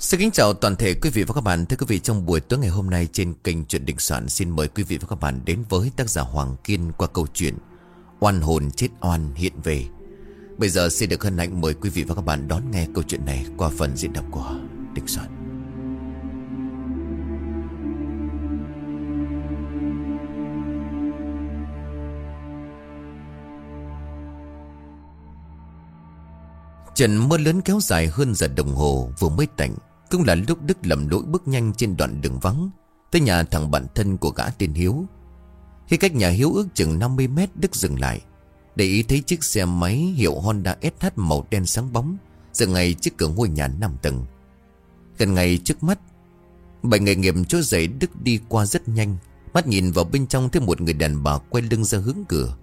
Xin kính chào toàn thể quý vị và các bạn. Thưa quý vị, trong buổi tối ngày hôm nay trên kênh Chuyện Định Soạn, Xin mời quý vị và các bạn đến với tác giả Hoàng Kiên qua câu chuyện Oan hồn chết oan hiện về. Bây giờ xin được hân hạnh mời quý vị và các bạn đón nghe câu chuyện này qua phần diễn đọc của Định Soạn. Trận mưa lớn kéo dài hơn giờ đồng hồ vừa mới tạnh. Cũng là lúc Đức lầm lỗi bước nhanh trên đoạn đường vắng, Tới nhà thằng bạn thân của gã tên Hiếu. Khi cách nhà Hiếu ước chừng 50 mét, Đức dừng lại, Để ý thấy chiếc xe máy hiệu Honda SH màu đen sáng bóng Dừng ngay trước cửa ngôi nhà 5 tầng. Gần ngay trước mắt, Bảy nghề nghiệp chỗ dậy Đức đi qua rất nhanh, Mắt nhìn vào bên trong thấy một người đàn bà quay lưng ra hướng cửa.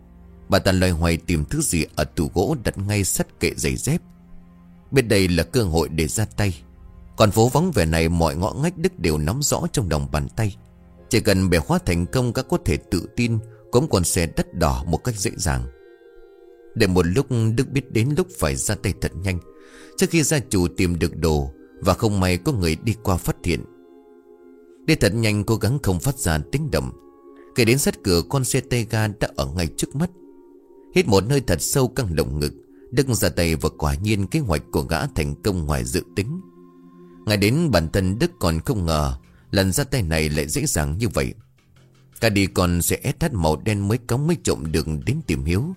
Bà ta loay hoay tìm thứ gì ở tủ gỗ đặt ngay sắt kệ giày dép. Bên đây là cơ hội để ra tay. Còn phố vắng vẻ này mọi ngõ ngách Đức đều nắm rõ trong lòng bàn tay. Chỉ cần bẻ khóa thành công các có thể tự tin, cũng còn xe đất đỏ một cách dễ dàng. Để một lúc Đức biết đến lúc phải ra tay thật nhanh, Trước khi gia chủ tìm được đồ Và không may có người đi qua phát hiện. Đi thật nhanh cố gắng không phát ra tiếng động. Kể đến sát cửa, con xe tay ga đã ở ngay trước mắt. Hít một nơi thật sâu căng lồng ngực, Đức ra tay và quả nhiên kế hoạch của gã thành công ngoài dự tính. Ngay đến bản thân Đức còn không ngờ, Lần ra tay này lại dễ dàng như vậy. Cả đi còn sẽ SH màu đen mới cống mới trộm được đến tìm Hiếu.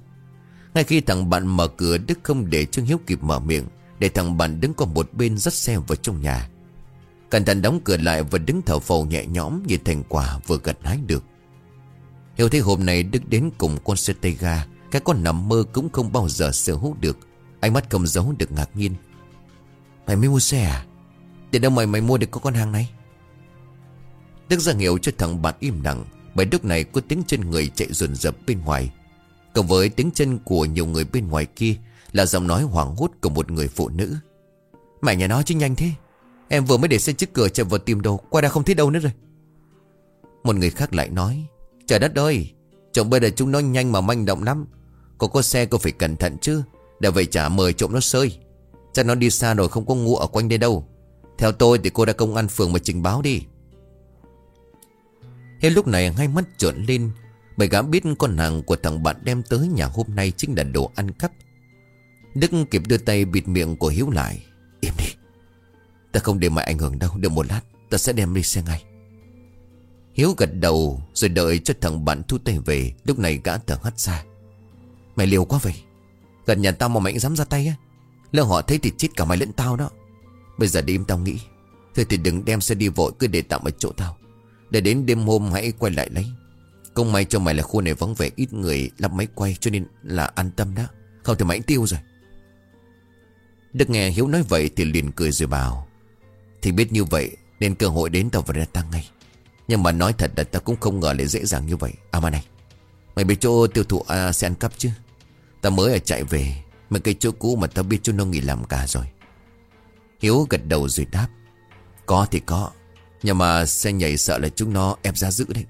Ngay khi thằng bạn mở cửa, Đức không để Trương Hiếu kịp mở miệng, Để thằng bạn đứng qua một bên dắt xe vào trong nhà. Cẩn thận đóng cửa lại và đứng thở phào nhẹ nhõm Như thành quả vừa gặt hái được. Hiểu thấy hôm nay Đức đến cùng con xe tay ga, cái con nằm mơ cũng không bao giờ sở hữu được. Ánh mắt không giấu được ngạc nhiên. Mày mới mua xe à? Tiền đâu mày mày mua được có con hàng này? Đức ra hiệu cho thằng bạn im lặng, Bởi lúc này có tiếng chân người chạy rồn rập bên ngoài. Cộng với tiếng chân của nhiều người bên ngoài kia Là giọng nói hoảng hốt của một người phụ nữ. Mày nhà nó chứ nhanh thế. Em vừa mới để xe trước cửa chạy vào tìm đồ, Qua đã không thấy đâu nữa rồi. Một người khác lại nói, Trời đất ơi Chồng bây giờ chúng nó nhanh mà manh động lắm. Cô có xe cô phải cẩn thận chứ, Để vậy chả mời trộm nó sơi. Chắc nó đi xa rồi không có ngủ ở quanh đây đâu. Theo tôi thì cô ra công an phường mà trình báo đi. Hết lúc này hai mắt trợn lên, Bởi gã biết con hàng của thằng bạn đem tới nhà hôm nay chính là đồ ăn cắp. Đức kịp đưa tay bịt miệng của Hiếu lại. Im đi. Ta không để mày ảnh hưởng đâu được một lát, Ta sẽ đem đi xe ngay. Hiếu gật đầu rồi đợi cho thằng bạn thu tay về. Lúc này gã thở hắt ra. Mày liều quá vậy. Gần nhà tao mà mày dám ra tay á. Lỡ họ thấy thì chết cả mày lẫn tao đó. Bây giờ đêm tao nghĩ Thôi thì đừng đem xe đi vội cứ để tạm ở chỗ tao. Để đến đêm hôm hãy quay lại lấy. Công may cho mày là khu này vắng vẻ ít người lắp máy quay cho nên là an tâm đó Không thì mày tiêu rồi. Đức nghe Hiếu nói vậy thì liền cười rồi bảo Thì biết như vậy nên cơ hội đến tao và ra tăng ngay. Nhưng mà nói thật là tao cũng không ngờ lại dễ dàng như vậy. À mà này Mày biết chỗ tiêu thụ à, xe ăn cắp chứ Tao mới ở chạy về Mấy cái chỗ cũ mà tao biết chỗ nó nghỉ làm cả rồi. Hiếu gật đầu rồi đáp, Có thì có, Nhưng mà xe nhảy sợ là chúng nó ép ra giữ đấy.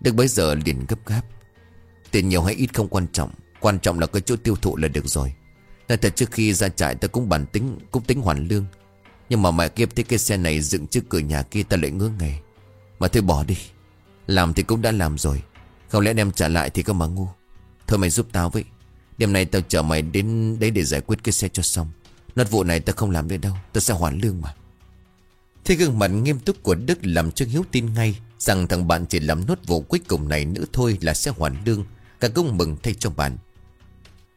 Đức bấy giờ liền gấp gáp, Tiền nhiều hay ít không quan trọng Quan trọng là cái chỗ tiêu thụ là được rồi. Nên thật trước khi ra trại ta cũng bản tính, Cũng tính hoàn lương, Nhưng mà mẹ kiếp thấy cái xe này dựng trước cửa nhà kia ta lại ngứa ngày Mà thôi bỏ đi, Làm thì cũng đã làm rồi, Không lẽ đem trả lại thì có mà ngu? Thôi mày giúp tao với, Đêm nay tao chở mày đến đấy để giải quyết cái xe cho xong. Nốt vụ này ta không làm được đâu ta sẽ hoàn lương mà. Thế gương mặt nghiêm túc của Đức làm cho Hiếu tin ngay Rằng thằng bạn chỉ làm nốt vụ cuối cùng này nữa thôi là sẽ hoàn lương. Cả công mừng thay cho bạn.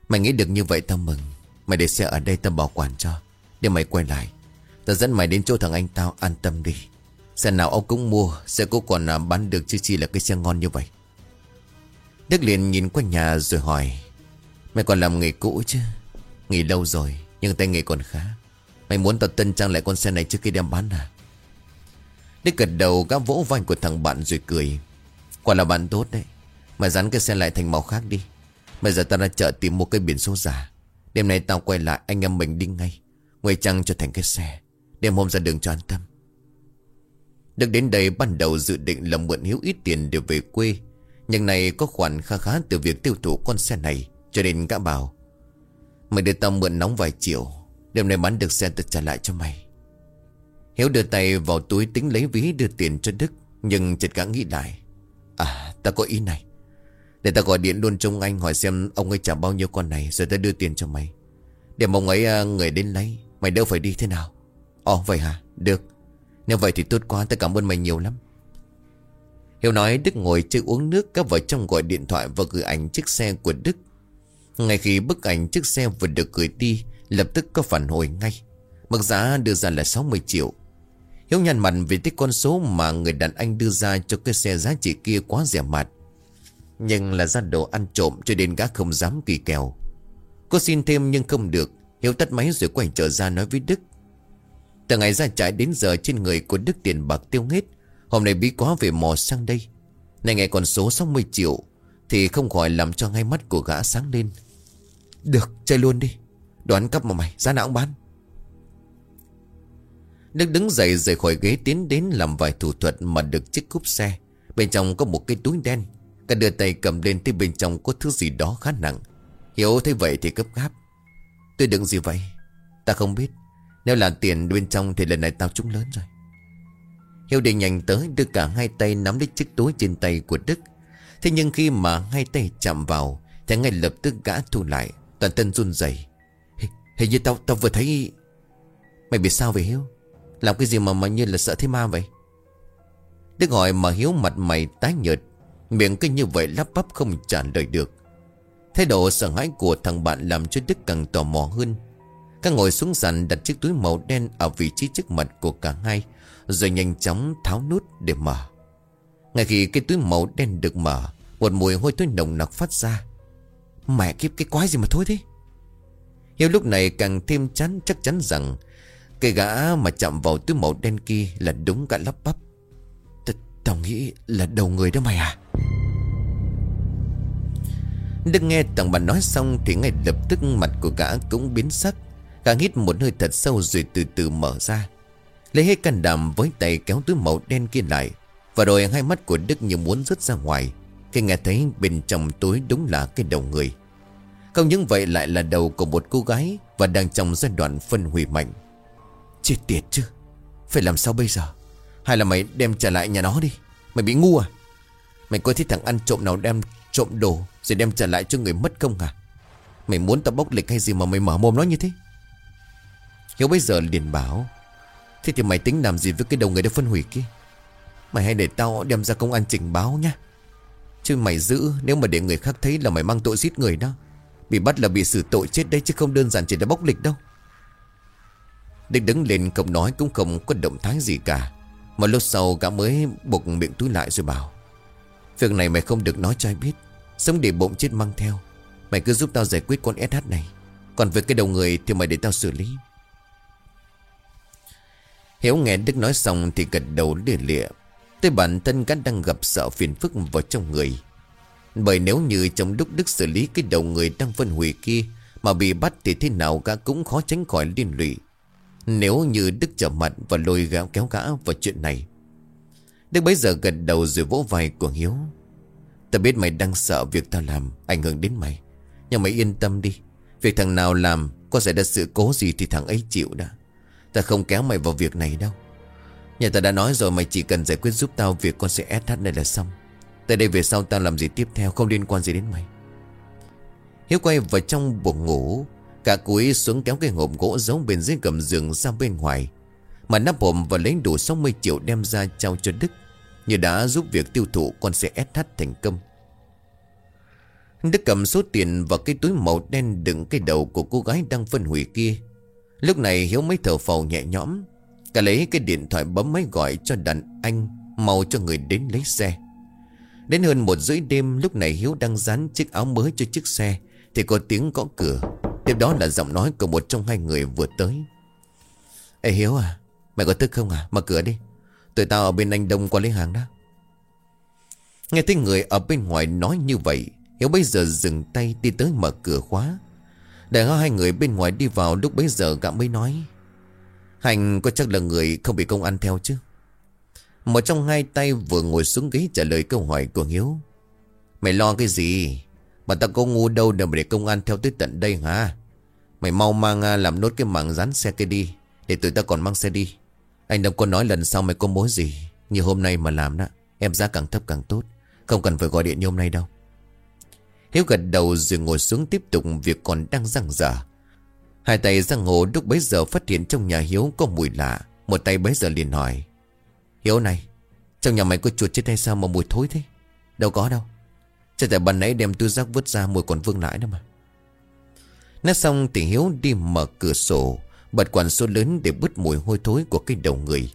Mày nghĩ được như vậy tao mừng. Mày để xe ở đây tao bảo quản cho. Để mày quay lại. Tao dẫn mày đến chỗ thằng anh tao, an tâm đi. Xe nào ông cũng mua, Xe cũng còn à, bán được chứ chi là cái xe ngon như vậy. Đức liền nhìn qua nhà rồi hỏi, Mày còn làm nghề cũ chứ? Nghỉ lâu rồi. Nhưng tay nghề còn khá. Mày muốn tao tân trang lại con xe này trước khi đem bán à? Đức gật đầu gác vỗ vai của thằng bạn rồi cười. Quả là bạn tốt đấy. Mày dán cái xe lại thành màu khác đi. Bây giờ tao ra chợ tìm một cái biển số giả. Đêm nay tao quay lại anh em mình đi ngay. Ngoài trăng cho thành cái xe. Đêm hôm ra đường cho an tâm. Đức đến đây ban đầu dự định là mượn hiếu ít tiền để về quê. Nhưng này có khoản khá khá từ việc tiêu thụ con xe này Cho nên gã bảo Mày để tao mượn nóng vài triệu. Đêm nay bán được xe tao trả lại cho mày. Hiếu đưa tay vào túi tính lấy ví đưa tiền cho Đức, Nhưng chợt gã nghĩ lại. À ta có ý này. Để ta gọi điện luôn trong anh hỏi xem ông ấy trả bao nhiêu con này Rồi ta đưa tiền cho mày. Để mong ấy à, người đến lấy. Mày đâu phải đi thế nào? Ồ, vậy hả? Được. Nếu vậy thì tốt quá ta cảm ơn mày nhiều lắm. Hiếu nói Đức ngồi chơi uống nước, Các vợ chồng gọi điện thoại và gửi ảnh chiếc xe của Đức. Ngay khi bức ảnh chiếc xe vừa được gửi đi, Lập tức có phản hồi ngay Mức giá đưa ra là 60 triệu Hiếu nhăn mặt vì thích con số mà người đàn anh đưa ra cho cái xe giá trị kia quá rẻ mạt. Nhưng là ra đồ ăn trộm cho nên gã không dám kỳ kèo. Cô xin thêm nhưng không được. Hiếu tắt máy rồi quay trở ra nói với Đức. Từ ngày ra trại đến giờ trên người của Đức tiền bạc tiêu hết. Hôm nay bí quá về mò sang đây. Này ngày con số 60 triệu thì không khỏi làm cho ngay mắt của gã sáng lên. Được, chơi luôn đi. Đoán cắp mà mày, giá nào cũng bán. Đức đứng dậy rời khỏi ghế tiến đến làm vài thủ thuật mà được chiếc cúp xe. Bên trong có một cái túi đen. Cả đưa tay cầm lên thì bên trong có thứ gì đó khá nặng. Hiểu thấy vậy thì gấp gáp. Tôi đựng gì vậy? Ta không biết. Nếu là tiền bên trong thì lần này tao trúng lớn rồi. Hiếu định nhanh tới đưa cả hai tay nắm lấy chiếc túi trên tay của Đức. Thế nhưng khi mà hai tay chạm vào thì ngay lập tức gã thu lại. Toàn thân run rẩy. Hình như tao tao vừa thấy... Mày biết sao vậy Hiếu? Làm cái gì mà mà như là sợ thế ma vậy? Đức hỏi mà Hiếu mặt mày tái nhợt, Miệng cứ như vậy lắp bắp không trả lời được. Thái độ sợ hãi của thằng bạn làm cho Đức càng tò mò hơn. Các ngồi xuống sàn đặt chiếc túi màu đen ở vị trí trước mặt của cả hai, Rồi nhanh chóng tháo nút để mở. Ngay khi cái túi màu đen được mở, Một mùi hôi thối nồng nặc phát ra. Mẹ kiếp, cái quái gì mà thôi thế? Hiếu lúc này càng thêm chắn chắc chắn rằng cái gã mà chạm vào túi màu đen kia là đúng cả lắp bắp. Tao nghĩ là đầu người đó mày à? Đức nghe thằng bà nói xong Thì ngay lập tức mặt của gã cũng biến sắc. Gã hít một hơi thật sâu rồi từ từ mở ra. Lấy hết can đảm với tay kéo túi màu đen kia lại. Và rồi hai mắt của Đức như muốn rớt ra ngoài. Khi nghe thấy bên trong túi đúng là cái đầu người. Không những vậy lại là đầu của một cô gái Và đang trong giai đoạn phân hủy mạnh. Chết tiệt chứ, Phải làm sao bây giờ? Hay là mày đem trả lại nhà nó đi, Mày bị ngu à? Mày có thấy thằng ăn trộm nào đem trộm đồ Rồi đem trả lại cho người mất không à? Mày muốn tao bốc lịch hay gì mà mày mở mồm nó như thế? Hiếu bây giờ liền bảo, Thế thì mày tính làm gì với cái đầu người đã phân hủy kia? Mày hãy để tao đem ra công an trình báo nhá. Chứ mày giữ, Nếu mà để người khác thấy là mày mang tội giết người đó. Bị bắt là bị xử tội chết đấy, Chứ không đơn giản chỉ là bốc lịch đâu. Định đứng lên không nói cũng không có động thái gì cả. Mà lúc sau, gã mới buộc miệng túi lại rồi bảo, Việc này mày không được nói cho ai biết. Sống để bụng chết mang theo. Mày cứ giúp tao giải quyết con SH này. Còn về cái đầu người thì mày để tao xử lý. Hiếu nghe Đức nói xong thì gật đầu lìa lịa. Tới bản thân gã đang gặp sợ phiền phức vào trong người. Bởi nếu như trong lúc Đức xử lý cái đầu người đang phân hủy kia Mà bị bắt thì thế nào gã cũng khó tránh khỏi liên lụy. Nếu như Đức trở mặt và lôi gã kéo gã vào chuyện này. Đức bấy giờ gật đầu rồi vỗ vai của Hiếu. Ta biết mày đang sợ việc tao làm Ảnh hưởng đến mày. Nhưng mày yên tâm đi. Việc thằng nào làm, Có xảy ra sự cố gì thì thằng ấy chịu đã. Ta không kéo mày vào việc này đâu. Nhà ta đã nói rồi, mày chỉ cần giải quyết giúp tao Việc con sẽ SH này là xong. Tới đây về sau tao làm gì tiếp theo Không liên quan gì đến mày. Hiếu quay vào trong buồng ngủ, Cả cúi xuống kéo cái hộp gỗ giấu bên dưới gầm giường ra bên ngoài. Mà nắp hộp và lấy đủ 60 triệu đem ra trao cho Đức, Như đã giúp việc tiêu thụ con xe SH thành công. Đức cầm số tiền vào cái túi màu đen đựng cái đầu của cô gái đang phân hủy kia. Lúc này Hiếu mới thở phào nhẹ nhõm. Cả lấy cái điện thoại bấm máy gọi cho đàn anh, Mau cho người đến lấy xe. Đến hơn một rưỡi đêm, Lúc này Hiếu đang dán chiếc áo mới cho chiếc xe, Thì có tiếng gõ cửa. Tiếp đó là giọng nói của một trong hai người vừa tới. Ê Hiếu à Mày có thức không à? Mở cửa đi. Tụi tao ở bên anh Đông qua lấy hàng đó. Nghe thấy người ở bên ngoài nói như vậy, Hiếu bây giờ dừng tay đi tới mở cửa khóa. Để hai người bên ngoài đi vào, Lúc bấy giờ gã mới nói Hành có chắc là người không bị công an theo chứ? Một trong hai tay vừa ngồi xuống ghế trả lời câu hỏi của Hiếu. Mày lo cái gì? Mà ta có ngu đâu để mà để công an theo tới tận đây hả? Mày mau mang à, làm nốt cái mảng dán xe kia đi, Để tụi ta còn mang xe đi. Anh đâu có nói lần sau mày có mối gì, Như hôm nay mà làm đó. Em giá càng thấp càng tốt, Không cần phải gọi điện như hôm nay đâu. Hiếu gật đầu rồi ngồi xuống tiếp tục Việc còn đang răng rở Hai tay giang hồ lúc bấy giờ phát hiện trong nhà Hiếu có mùi lạ. Một tay bấy giờ liền hỏi, Hiếu này, Trong nhà mày có chuột chết hay sao mà mùi thối thế? Đâu có đâu. Chắc tại ban nãy đem tư giác vứt ra, mùi còn vương lại đó mà. Nói xong thì Hiếu đi mở cửa sổ, Bật quản số lớn để bứt mùi hôi thối của cái đầu người.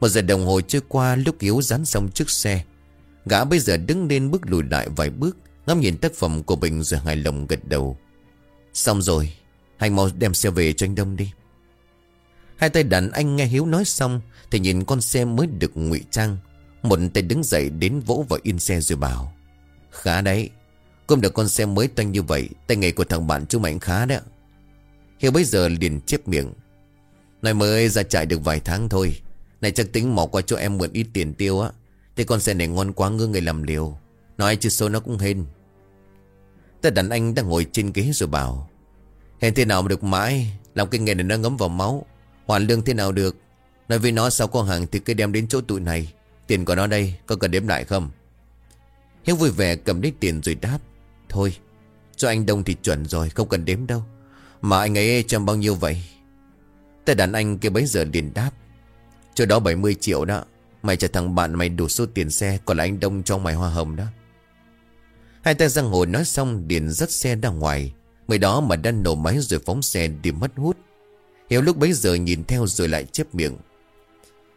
Một giờ đồng hồ trôi qua, lúc Hiếu dán xong chiếc xe, Gã bây giờ đứng lên bước lùi lại vài bước, Ngắm nhìn tác phẩm của mình rồi hài lòng gật đầu. Xong rồi Hãy mau đem xe về cho anh Đông đi. Hai tay đàn anh nghe Hiếu nói xong, Thì nhìn con xe mới được ngụy trang. Một tay đứng dậy đến vỗ vào yên xe rồi bảo, Khá đấy, Cũng được con xe mới toanh như vậy, Tay nghề của thằng bạn chú Mạnh khá đấy. Hiếu bây giờ liền chép miệng, Nói mới ra chạy được vài tháng thôi, Này chắc tính mỏ qua cho em mượn ít tiền tiêu á Thế con xe này ngon quá ngư người làm liều, Nói chứ số nó cũng hên. Ta đàn anh đang ngồi trên ghế rồi bảo Hèn thế nào mà được mãi? Làm cái nghề này nó ngấm vào máu. Hoàn lương thế nào được? Nói với nó sao có hàng thì cứ đem đến chỗ tụi này. Tiền của nó đây, có cần đếm lại không? Hiếu vui vẻ cầm lấy tiền rồi đáp. Thôi, cho anh Đông thì chuẩn rồi, Không cần đếm đâu. Mà anh ấy cho bao nhiêu vậy? Tại đàn anh kia bấy giờ liền đáp. Chỗ đó 70 triệu đó. Mày trở thằng bạn mày đủ số tiền xe, Còn là anh Đông cho mày hoa hồng đó. Hai tay giang hồ nói xong Điền dắt xe ra ngoài. Mới đó mà đã nổ máy rồi phóng xe đi mất hút. Hiếu lúc bấy giờ nhìn theo rồi lại chép miệng.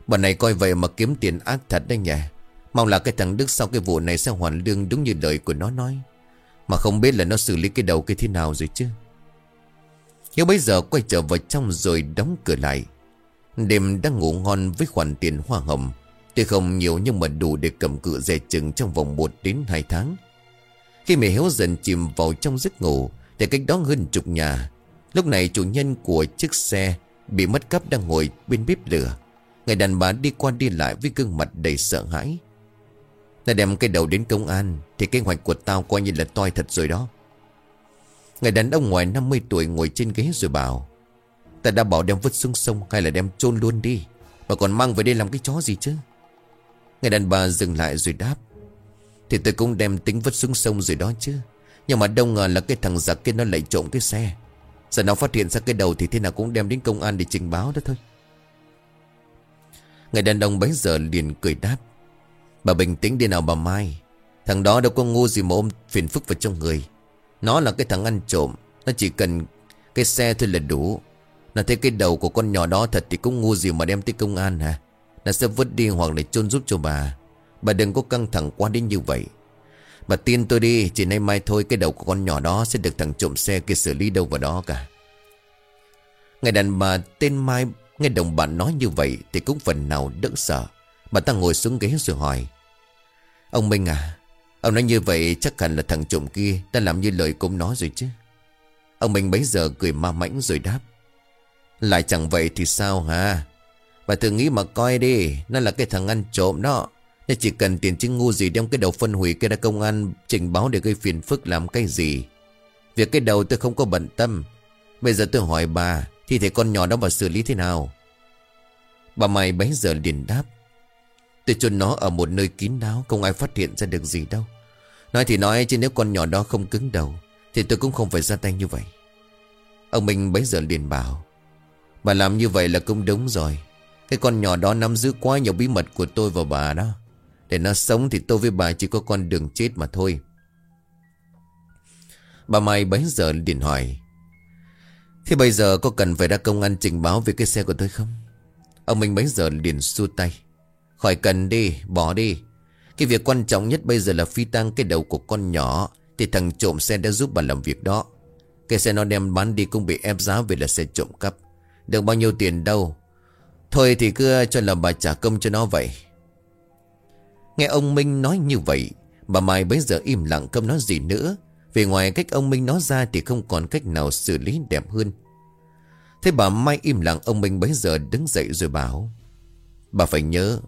Bọn này coi vậy mà kiếm tiền ác thật đấy nhỉ? Mong là cái thằng Đức sau cái vụ này sẽ hoàn lương đúng như lời của nó nói. Mà không biết là nó xử lý cái đầu cái thế nào rồi chứ. Hiếu bấy giờ quay trở vào trong rồi đóng cửa lại. Đêm đang ngủ ngon với khoản tiền hoa hồng. Tuy không nhiều nhưng mà đủ để cầm cự dè chừng trong vòng 1 đến 2 tháng. Khi mẹ Hiếu dần chìm vào trong giấc ngủ để cách đó hơn chục nhà, Lúc này chủ nhân của chiếc xe Bị mất cắp đang ngồi bên bếp lửa. Người đàn bà đi qua đi lại với gương mặt đầy sợ hãi. Ta đem cái đầu đến công an Thì kế hoạch của tao coi như là toi thật rồi đó. Người đàn ông ngoài 50 tuổi ngồi trên ghế rồi bảo, Ta đã bảo đem vứt xuống sông hay là đem chôn luôn đi, Mà còn mang về đây làm cái chó gì chứ? Người đàn bà dừng lại rồi đáp, Thì tôi cũng đem tính vứt xuống sông rồi đó chứ. Nhưng mà đâu ngờ là cái thằng giặc kia nó lại trộm cái xe. Giờ nó phát hiện ra cái đầu thì thế nào cũng đem đến công an để trình báo đó thôi. Người đàn ông bấy giờ liền cười đáp. Bà bình tĩnh đi nào bà Mai. Thằng đó đâu có ngu gì mà ôm phiền phức vào trong người. Nó là cái thằng ăn trộm. Nó chỉ cần cái xe thôi là đủ. Nó thấy cái đầu của con nhỏ đó thật thì cũng ngu gì mà đem tới công an hả? Nó sẽ vứt đi hoặc là chôn giúp cho bà. Bà đừng có căng thẳng quá đến như vậy. Bà tin tôi đi, Chỉ nay mai thôi cái đầu của con nhỏ đó Sẽ được thằng trộm xe kia xử lý đâu vào đó cả. Ngày đàn bà tên Mai, Nghe đồng bạn nói như vậy Thì cũng phần nào đỡ sợ. Bà ta ngồi xuống ghế rồi hỏi, Ông Minh à Ông nói như vậy chắc hẳn là thằng trộm kia Đã làm như lời cũng nói rồi chứ? Ông Minh bấy giờ cười ma mãnh rồi đáp, Lại chẳng vậy thì sao hả? Bà thử nghĩ mà coi đi, Nó là cái thằng ăn trộm đó. Nên chỉ cần tiền chứng ngu gì đem cái đầu phân hủy kia ra công an trình báo để gây phiền phức làm cái gì? Việc cái đầu tôi không có bận tâm. Bây giờ tôi hỏi bà Thì thể con nhỏ đó bà xử lý thế nào? Bà mày bấy giờ liền đáp. Tôi chôn nó ở một nơi kín đáo, Không ai phát hiện ra được gì đâu. Nói thì nói, chứ nếu con nhỏ đó không cứng đầu, Thì tôi cũng không phải ra tay như vậy. Ông Minh bấy giờ liền bảo, Bà làm như vậy là cũng đúng rồi. Cái con nhỏ đó nắm giữ quá nhiều bí mật của tôi và bà đó. Để nó sống thì tôi với bà chỉ có con đường chết mà thôi. Bà Mai bấy giờ điện hỏi Thế bây giờ có cần phải ra công an trình báo về cái xe của tôi không? Ông Minh bấy giờ liền xua tay Khỏi cần đi, bỏ đi. Cái việc quan trọng nhất bây giờ là phi tăng cái đầu của con nhỏ Thì thằng trộm xe đã giúp bà làm việc đó. Cái xe nó đem bán đi cũng bị ép giá vì là xe trộm cắp. Được bao nhiêu tiền đâu? Thôi thì cứ cho là bà trả công cho nó vậy. Nghe ông Minh nói như vậy, Bà Mai bấy giờ im lặng không nói gì nữa. Vì ngoài cách ông Minh nói ra Thì không còn cách nào xử lý đẹp hơn. Thế bà Mai im lặng, Ông Minh bấy giờ đứng dậy rồi bảo, Bà phải nhớ,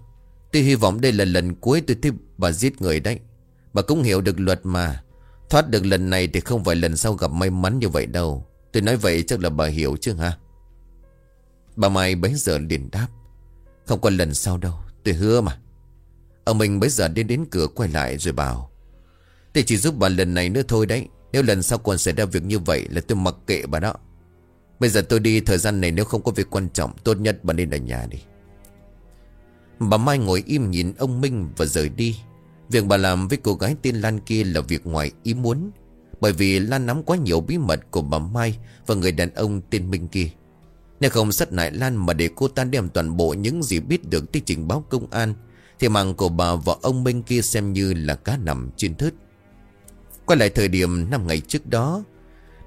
Tôi hy vọng đây là lần cuối tôi thấy bà giết người đấy. Bà cũng hiểu được luật mà. Thoát được lần này thì không phải lần sau gặp may mắn như vậy đâu. Tôi nói vậy chắc là bà hiểu chứ ha? Bà Mai bấy giờ liền đáp, Không còn lần sau đâu, Tôi hứa mà. Ông mình bây giờ đến đến cửa quay lại rồi bảo Tôi chỉ giúp bà lần này nữa thôi đấy. Nếu lần sau còn xảy ra việc như vậy Là tôi mặc kệ bà đó. Bây giờ tôi đi, thời gian này nếu không có việc quan trọng, Tốt nhất bà nên ở nhà đi. Bà Mai ngồi im nhìn ông Minh và rời đi. Việc bà làm với cô gái tên Lan kia là việc ngoài ý muốn, Bởi vì Lan nắm quá nhiều bí mật của bà Mai Và người đàn ông tên Minh kia. Nếu không sát hại Lan mà để cô ta đem toàn bộ những gì biết được tới trình báo công an thì mạng của bà và ông Minh kia xem như là cá nằm trên thớt. Quay lại thời điểm năm ngày trước đó,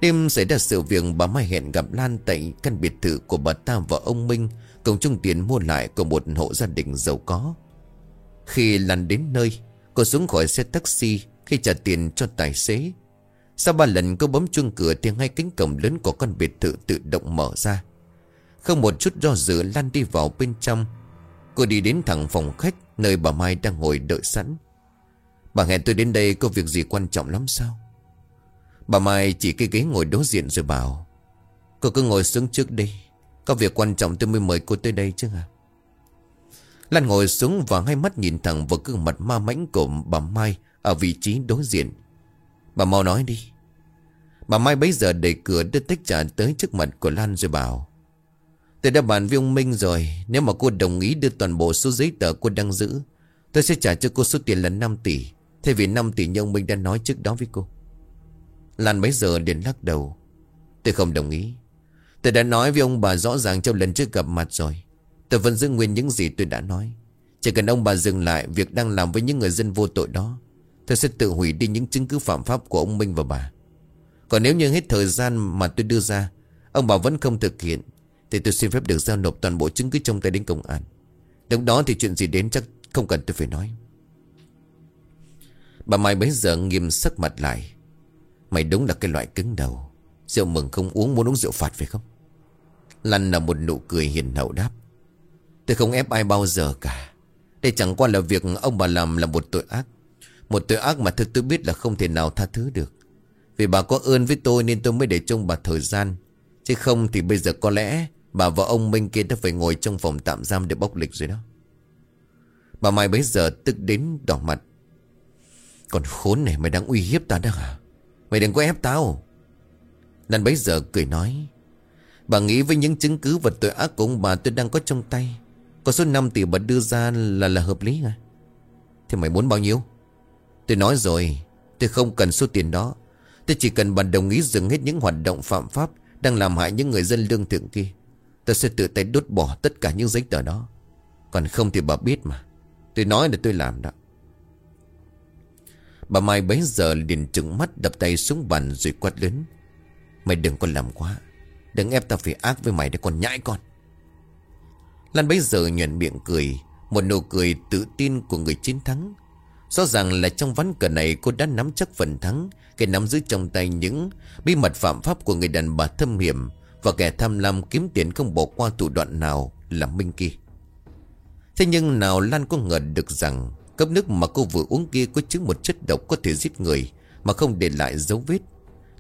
Đêm xảy ra sự việc bà Mai hẹn gặp Lan tại căn biệt thự của bà ta và ông Minh, Cùng chung tiền mua lại của một hộ gia đình giàu có. Khi Lan đến nơi, Cô xuống khỏi xe taxi Khi trả tiền cho tài xế. Sau ba lần, cô bấm chuông cửa Thì ngay cánh cổng lớn của căn biệt thự tự động mở ra. Không một chút do dự, Lan đi vào bên trong. Cô đi đến thẳng phòng khách Nơi bà Mai đang ngồi đợi sẵn. Bà hẹn tôi đến đây có việc gì quan trọng lắm sao? Bà Mai chỉ cái ghế ngồi đối diện rồi bảo, Cô cứ ngồi xuống trước đi. Có việc quan trọng tôi mới mời cô tới đây chứ à Lan ngồi xuống và hai mắt nhìn thẳng vào gương mặt ma mãnh của bà Mai Ở vị trí đối diện. Bà mau nói đi. Bà Mai bấy giờ đẩy cửa đưa tách trà tới trước mặt của Lan rồi bảo Tôi đã bàn với ông Minh rồi. Nếu mà cô đồng ý đưa toàn bộ số giấy tờ cô đang giữ, Tôi sẽ trả cho cô số tiền là 5 tỷ. Thay vì 5 tỷ như ông Minh đã nói trước đó với cô. Lan bấy giờ liền lắc đầu. Tôi không đồng ý. Tôi đã nói với ông bà rõ ràng trong lần trước gặp mặt rồi. Tôi vẫn giữ nguyên những gì tôi đã nói. Chỉ cần ông bà dừng lại Việc đang làm với những người dân vô tội đó, Tôi sẽ tự hủy đi những chứng cứ phạm pháp của ông Minh và bà. Còn nếu như hết thời gian mà tôi đưa ra, Ông bà vẫn không thực hiện. Thì tôi xin phép được giao nộp toàn bộ chứng cứ trong tay đến công an. Lúc đó thì chuyện gì đến chắc không cần tôi phải nói. Bà Mai bấy giờ nghiêm sắc mặt lại. Mày đúng là cái loại cứng đầu. Rượu mừng không uống, muốn uống rượu phạt phải không? Lăn là một nụ cười hiền hậu đáp. Tôi không ép ai bao giờ cả. Đây chẳng qua là việc ông bà làm là một tội ác. Một tội ác mà thực tôi biết là không thể nào tha thứ được. Vì bà có ơn với tôi nên tôi mới để trông bà thời gian. Chứ không thì bây giờ có lẽ Bà và ông Minh kia đã phải ngồi trong phòng tạm giam để bốc lịch rồi đó. Bà Mai bấy giờ tức đến đỏ mặt. Còn khốn này, mày đang uy hiếp ta đó hả? Mày đừng có ép tao. Lan bấy giờ cười nói, Bà nghĩ với những chứng cứ vật tội ác của ông bà tôi đang có trong tay, Có số 5 tỷ bà đưa ra là là hợp lý à Thì mày muốn bao nhiêu? Tôi nói rồi, Tôi không cần số tiền đó. Tôi chỉ cần bà đồng ý dừng hết những hoạt động phạm pháp Đang làm hại những người dân lương thượng kia. Tôi sẽ tự tay đốt bỏ tất cả những giấy tờ đó. Còn không thì bà biết mà. Tôi nói là tôi làm đó. Bà Mai bấy giờ liền trừng mắt đập tay xuống bàn rồi quát lớn. Mày đừng có làm quá. Đừng ép tao phải ác với mày để còn nhãi con. Lan bấy giờ nhuận miệng cười. Một nụ cười tự tin của người chiến thắng. Rõ ràng là trong ván cờ này cô đã nắm chắc phần thắng, Cái nắm giữ trong tay những bí mật phạm pháp của người đàn bà thâm hiểm. Và kẻ tham lam kiếm tiền không bỏ qua thủ đoạn nào là Minh Kỳ. Thế nhưng nào Lan có ngờ được rằng Cốc nước mà cô vừa uống kia có chứa một chất độc có thể giết người Mà không để lại dấu vết,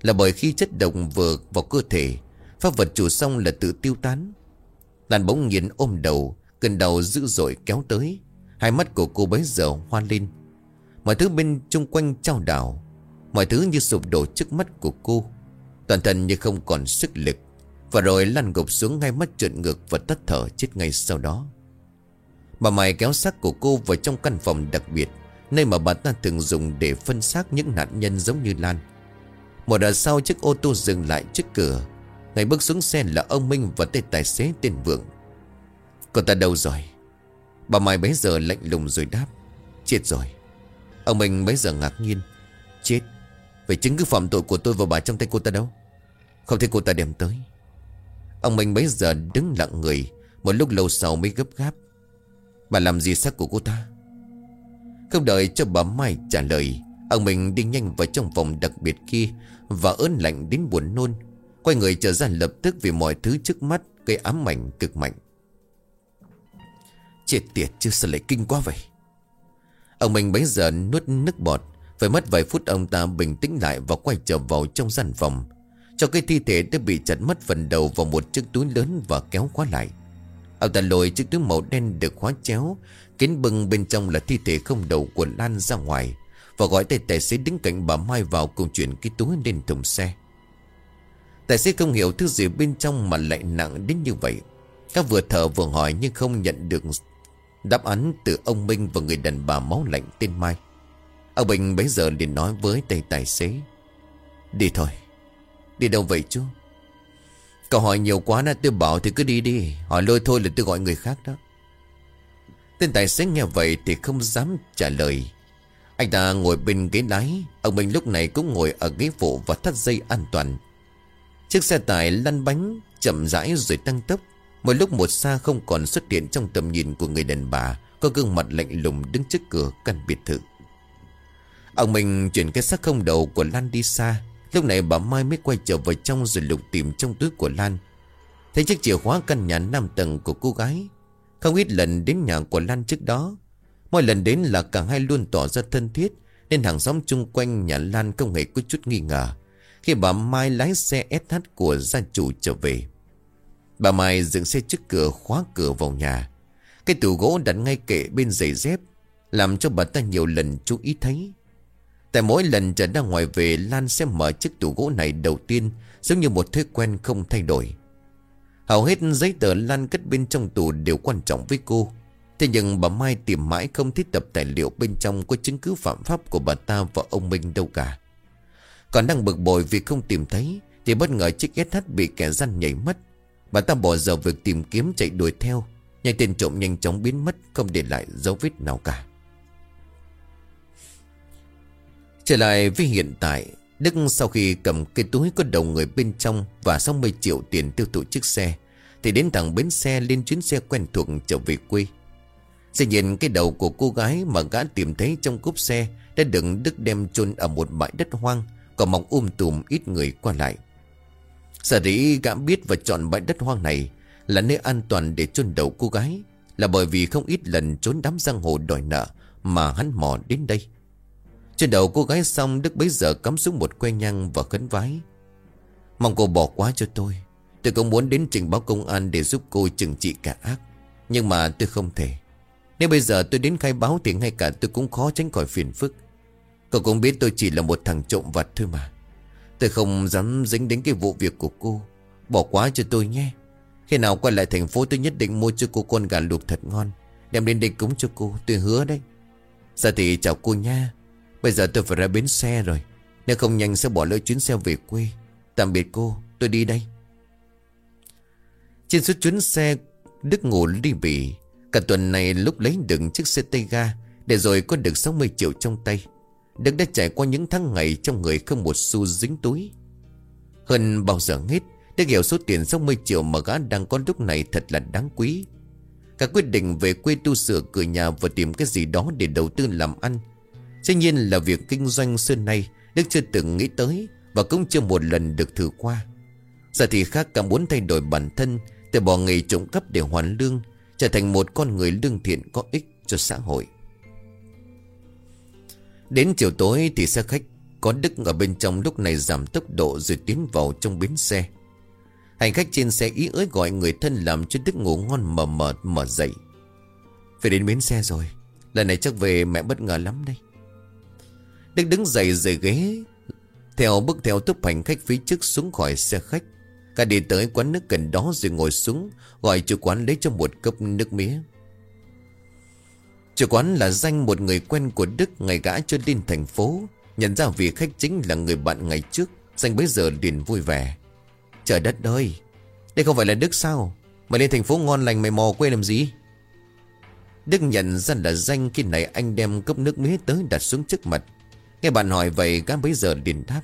Là bởi khi chất độc vừa vào cơ thể Pháp vật chủ xong là tự tiêu tán. Lan bỗng nhiên ôm đầu, Cơn đầu dữ dội kéo tới. Hai mắt của cô bấy giờ hoa lên. Mọi thứ bên chung quanh trao đảo, Mọi thứ như sụp đổ trước mắt của cô. Toàn thân như không còn sức lực. Và rồi Lan gục xuống ngay mắt trượt ngược Và tắt thở chết ngay sau đó. Bà Mai kéo xác của cô vào trong căn phòng đặc biệt, Nơi mà bà ta thường dùng để phân xác những nạn nhân giống như Lan. Một đợt sau, chiếc ô tô dừng lại trước cửa. Ngày bước xuống xe là ông Minh và tên tài xế tên Vượng. Cô ta đâu rồi? Bà Mai bấy giờ lạnh lùng rồi đáp. Chết rồi. Ông Minh bấy giờ ngạc nhiên. Chết? Vậy chứng cứ phạm tội của tôi và bà trong tay cô ta đâu? Không thấy cô ta đem tới. Ông Minh bấy giờ đứng lặng người, Một lúc lâu sau mới gấp gáp. Bà làm gì xác của cô ta? Không đợi cho bà Mai trả lời, Ông Minh đi nhanh vào trong phòng đặc biệt kia Và ớn lạnh đến buồn nôn, Quay người trở ra lập tức vì mọi thứ trước mắt Gây ám ảnh cực mạnh. Chết tiệt chứ sao lại kinh quá vậy? Ông mình bấy giờ nuốt nước bọt Phải mất vài phút ông ta bình tĩnh lại Và quay trở vào trong gian phòng. Cho cái thi thể đã bị chặt mất phần đầu Vào một chiếc túi lớn và kéo khóa lại. Ông ta lôi chiếc túi màu đen được khóa chéo Kín bưng bên trong là thi thể không đầu của Lan ra ngoài Và gọi tay tài xế đứng cạnh bà Mai vào cùng chuyển cái túi lên thùng xe. Tài xế không hiểu thứ gì bên trong mà lại nặng đến như vậy. Các vừa thở vừa hỏi nhưng không nhận được đáp án từ ông Minh và người đàn bà máu lạnh tên Mai. Ông Bình bấy giờ liền nói với tay tài xế, Đi thôi. Đi đâu vậy chú? Cậu hỏi nhiều quá nè, tôi bảo thì cứ đi đi. Hỏi lôi thôi là tôi gọi người khác đó. Tên tài xế nghe vậy thì không dám trả lời. Anh ta ngồi bên ghế lái, Ông mình lúc này cũng ngồi ở ghế phụ và thắt dây an toàn. Chiếc xe tải lăn bánh, chậm rãi rồi tăng tốc. Một lúc một xa không còn xuất hiện trong tầm nhìn của người đàn bà, Có gương mặt lạnh lùng đứng trước cửa căn biệt thự. Ông mình chuyển cái xác không đầu của Lan đi xa. Lúc này bà Mai mới quay trở vào trong rồi lục tìm trong túi của Lan. Thấy chiếc chìa khóa căn nhà 5 tầng của cô gái, Không ít lần đến nhà của Lan trước đó. Mỗi lần đến là cả hai luôn tỏ ra thân thiết, Nên hàng xóm chung quanh nhà Lan không hề có chút nghi ngờ. Khi bà Mai lái xe SH của gia chủ trở về, Bà Mai dựng xe trước cửa, khóa cửa vào nhà. Cái tủ gỗ đặt ngay kệ bên giày dép, Làm cho bà ta nhiều lần chú ý thấy. Tại mỗi lần trở ra ngoài về, Lan sẽ mở chiếc tủ gỗ này đầu tiên, Giống như một thói quen không thay đổi. Hầu hết giấy tờ Lan cất bên trong tủ đều quan trọng với cô. Thế nhưng bà Mai tìm mãi không thích tập tài liệu bên trong có chứng cứ phạm pháp của bà ta và ông Minh đâu cả. Còn đang bực bội vì không tìm thấy, Thì bất ngờ chiếc SH bị kẻ gian nhảy mất. Bà ta bỏ giờ việc tìm kiếm chạy đuổi theo. Nhưng tên trộm nhanh chóng biến mất, Không để lại dấu vết nào cả. Trở lại với hiện tại, Đức sau khi cầm cái túi có đầu người bên trong Và 60 triệu tiền tiêu thụ chiếc xe, Thì đến thẳng bến xe lên chuyến xe quen thuộc trở về quê. Dĩ nhiên, cái đầu của cô gái mà gã tìm thấy trong cốp xe Đã được Đức đem chôn ở một bãi đất hoang Còn mọc um tùm ít người qua lại. Sở dĩ gã biết và chọn bãi đất hoang này Là nơi an toàn để chôn đầu cô gái Là bởi vì không ít lần trốn đám giang hồ đòi nợ Mà hắn mò đến đây trên đầu cô gái xong, Đức bấy giờ cắm xuống một que nhang và khấn vái. Mong cô bỏ quá cho tôi. Tôi cũng muốn đến trình báo công an Để giúp cô trừng trị cả ác, Nhưng mà tôi không thể. Nếu bây giờ tôi đến khai báo Thì ngay cả tôi cũng khó tránh khỏi phiền phức. Cậu cũng biết tôi chỉ là một thằng trộm vặt thôi mà. Tôi không dám dính đến cái vụ việc của cô. Bỏ quá cho tôi nhé. Khi nào quay lại thành phố, tôi nhất định mua cho cô con gà luộc thật ngon, Đem đến đây cúng cho cô. Tôi hứa đấy. Giờ thì chào cô nha. Bây giờ tôi phải ra bến xe rồi. Nếu không nhanh sẽ bỏ lỡ chuyến xe về quê. Tạm biệt cô, tôi đi đây. Trên suốt chuyến xe, Đức ngủ đi bỉ Cả tuần này lúc lấy đựng chiếc xe tay ga, Để rồi có được 60 triệu trong tay. Đức đã trải qua những tháng ngày Trong người không một xu dính túi. Hơn bao giờ hết, Đức hiểu số tiền 60 triệu mà gã đang có lúc này thật là đáng quý. Cả quyết định về quê tu sửa cửa nhà Và tìm cái gì đó để đầu tư làm ăn Dĩ nhiên là việc kinh doanh xưa nay Đức chưa từng nghĩ tới Và cũng chưa một lần được thử qua. Giờ thì khác cả muốn thay đổi bản thân, Từ bỏ nghề trộm cắp để hoàn lương, Trở thành một con người lương thiện có ích cho xã hội. Đến chiều tối thì xe khách Có Đức ở bên trong lúc này giảm tốc độ Rồi tiến vào trong bến xe. Hành khách trên xe ý ới gọi người thân Làm cho Đức ngủ ngon mờ mờ, mở dậy. Phải đến bến xe rồi, Lần này chắc về mẹ bất ngờ lắm đây. Đức đứng dậy rời ghế, Theo bước theo thúc hành khách phía trước xuống khỏi xe khách. Cả đi tới quán nước gần đó rồi ngồi xuống, Gọi chủ quán lấy cho một cốc nước mía. Chủ quán là danh một người quen của Đức, Ngày gã cho lên thành phố. Nhận ra vị khách chính là người bạn ngày trước, Danh bấy giờ liền vui vẻ. Trời đất ơi, Đây không phải là Đức sao? Mà lên thành phố ngon lành mày mò quê làm gì? Đức nhận ra là danh khi này anh đem cốc nước mía tới đặt xuống trước mặt. Nghe bạn hỏi vậy, gã bấy giờ liền đáp.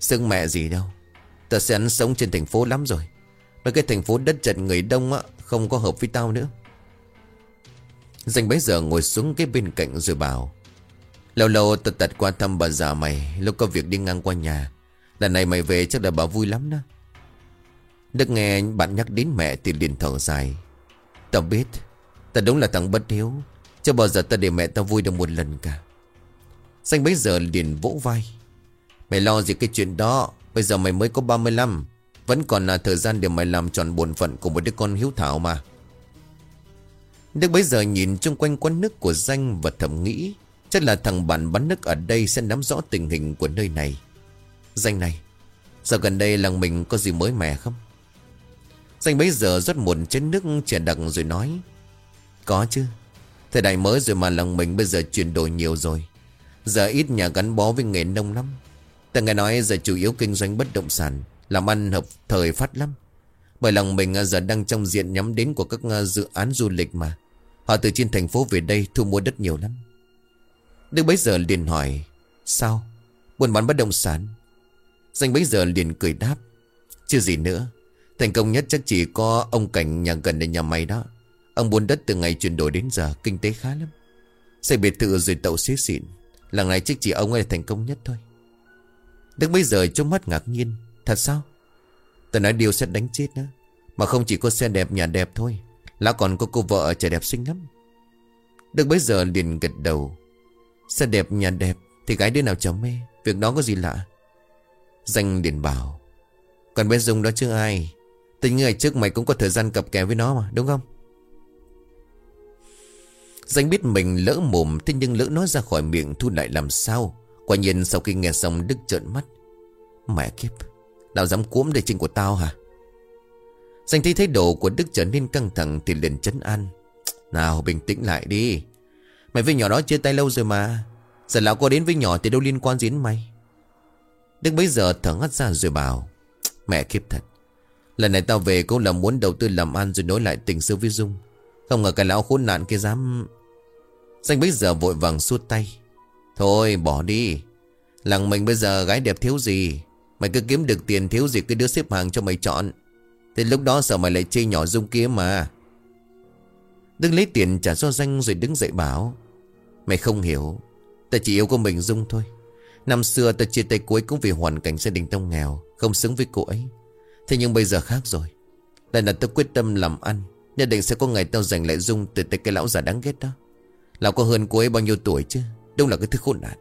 Sưng mẹ gì đâu. Tao sẽ ăn sống trên thành phố lắm rồi. Mấy cái thành phố đất chật người đông á, Không có hợp với tao nữa. Danh bấy giờ ngồi xuống cái bên cạnh rồi bảo, Lâu lâu tao tật qua thăm bà già mày, Lúc có việc đi ngang qua nhà. Lần này mày về chắc là bà vui lắm đó. Đức nghe bạn nhắc đến mẹ thì liền thở dài. Tao biết, tao đúng là thằng bất hiếu. Chưa bao giờ tao để mẹ tao vui được một lần cả. Xanh bấy giờ liền vỗ vai. Mày lo gì cái chuyện đó? Bây giờ mày mới có 35 Vẫn còn là thời gian để mày làm tròn bổn phận Của một đứa con hiếu thảo mà. Đức bấy giờ nhìn chung quanh quán nước của danh và thầm nghĩ, Chắc là thằng bạn bán nước ở đây sẽ nắm rõ tình hình của nơi này. Danh này Giờ gần đây làng mình có gì mới mẻ không? Danh bấy giờ rót một chén nước trẻ đặc rồi nói, Có chứ. Thời đại mới rồi mà làng mình bây giờ chuyển đổi nhiều rồi. Giờ ít nhà gắn bó với nghề nông lắm. Ta nghe nói giờ chủ yếu kinh doanh bất động sản, Làm ăn hợp thời phát lắm. Bởi lòng mình à, giờ đang trong diện nhắm đến của các à, dự án du lịch mà. Họ từ trên thành phố về đây thu mua đất nhiều lắm. Đức bấy giờ liền hỏi, Sao? Buôn bán bất động sản? Danh bấy giờ liền cười đáp, Chưa gì nữa. Thành công nhất chắc chỉ có ông Cảnh nhà gần đây nhà mày đó. Ông buôn đất từ ngày chuyển đổi đến giờ Kinh tế khá lắm. Xây biệt thự rồi tậu xế xịn. Lần này chắc chỉ ông ấy là thành công nhất thôi. Đức bây giờ trông mắt ngạc nhiên, Thật sao? Tôi nói điều sẽ đánh chết nữa Mà không chỉ có xe đẹp, nhà đẹp thôi Lá còn có cô vợ trẻ đẹp xinh lắm. Đức bây giờ liền gật đầu. Xe đẹp, nhà đẹp, Thì gái đứa nào chẳng mê, Việc đó có gì lạ? Danh liền bảo, Còn bên Dung đó chứ ai? Tình người trước mày cũng có thời gian cặp kè với nó mà, Đúng không? Danh biết mình lỡ mồm, Thế nhưng lỡ nói ra khỏi miệng thu lại làm sao? Quả nhiên sau khi nghe xong Đức trợn mắt. Mẹ kiếp Nào dám cuỗm đề trình của tao hả? Danh thấy thái độ của Đức trở nên căng thẳng Thì liền chấn an. Nào, bình tĩnh lại đi. Mày với nhỏ đó chia tay lâu rồi mà. Giờ lão có đến với nhỏ thì đâu liên quan gì đến mày? Đức bấy giờ thở ngắt ra rồi bảo, Mẹ kiếp thật. Lần này tao về cũng là muốn đầu tư làm ăn Rồi nối lại tình xưa với Dung. Không ngờ cái lão khốn nạn kia dám Danh bấy giờ vội vàng suốt tay. Thôi, bỏ đi. Làng mình bây giờ gái đẹp thiếu gì? Mày cứ kiếm được tiền thiếu gì cứ đứa xếp hàng cho mày chọn. Thì lúc đó sợ mày lại chê nhỏ Dung kia mà. Đức lấy tiền trả cho danh rồi đứng dậy bảo, Mày không hiểu Ta chỉ yêu cô mình Dung thôi. Năm xưa ta chia tay cuối cũng vì hoàn cảnh gia đình tông nghèo, Không xứng với cô ấy. Thế nhưng bây giờ khác rồi. Lần là ta quyết tâm làm ăn. Nhất định sẽ có ngày tao giành lại Dung từ tay cái lão già đáng ghét đó. Lão có hơn cô ấy bao nhiêu tuổi chứ? Đúng là cái thứ khốn nạn.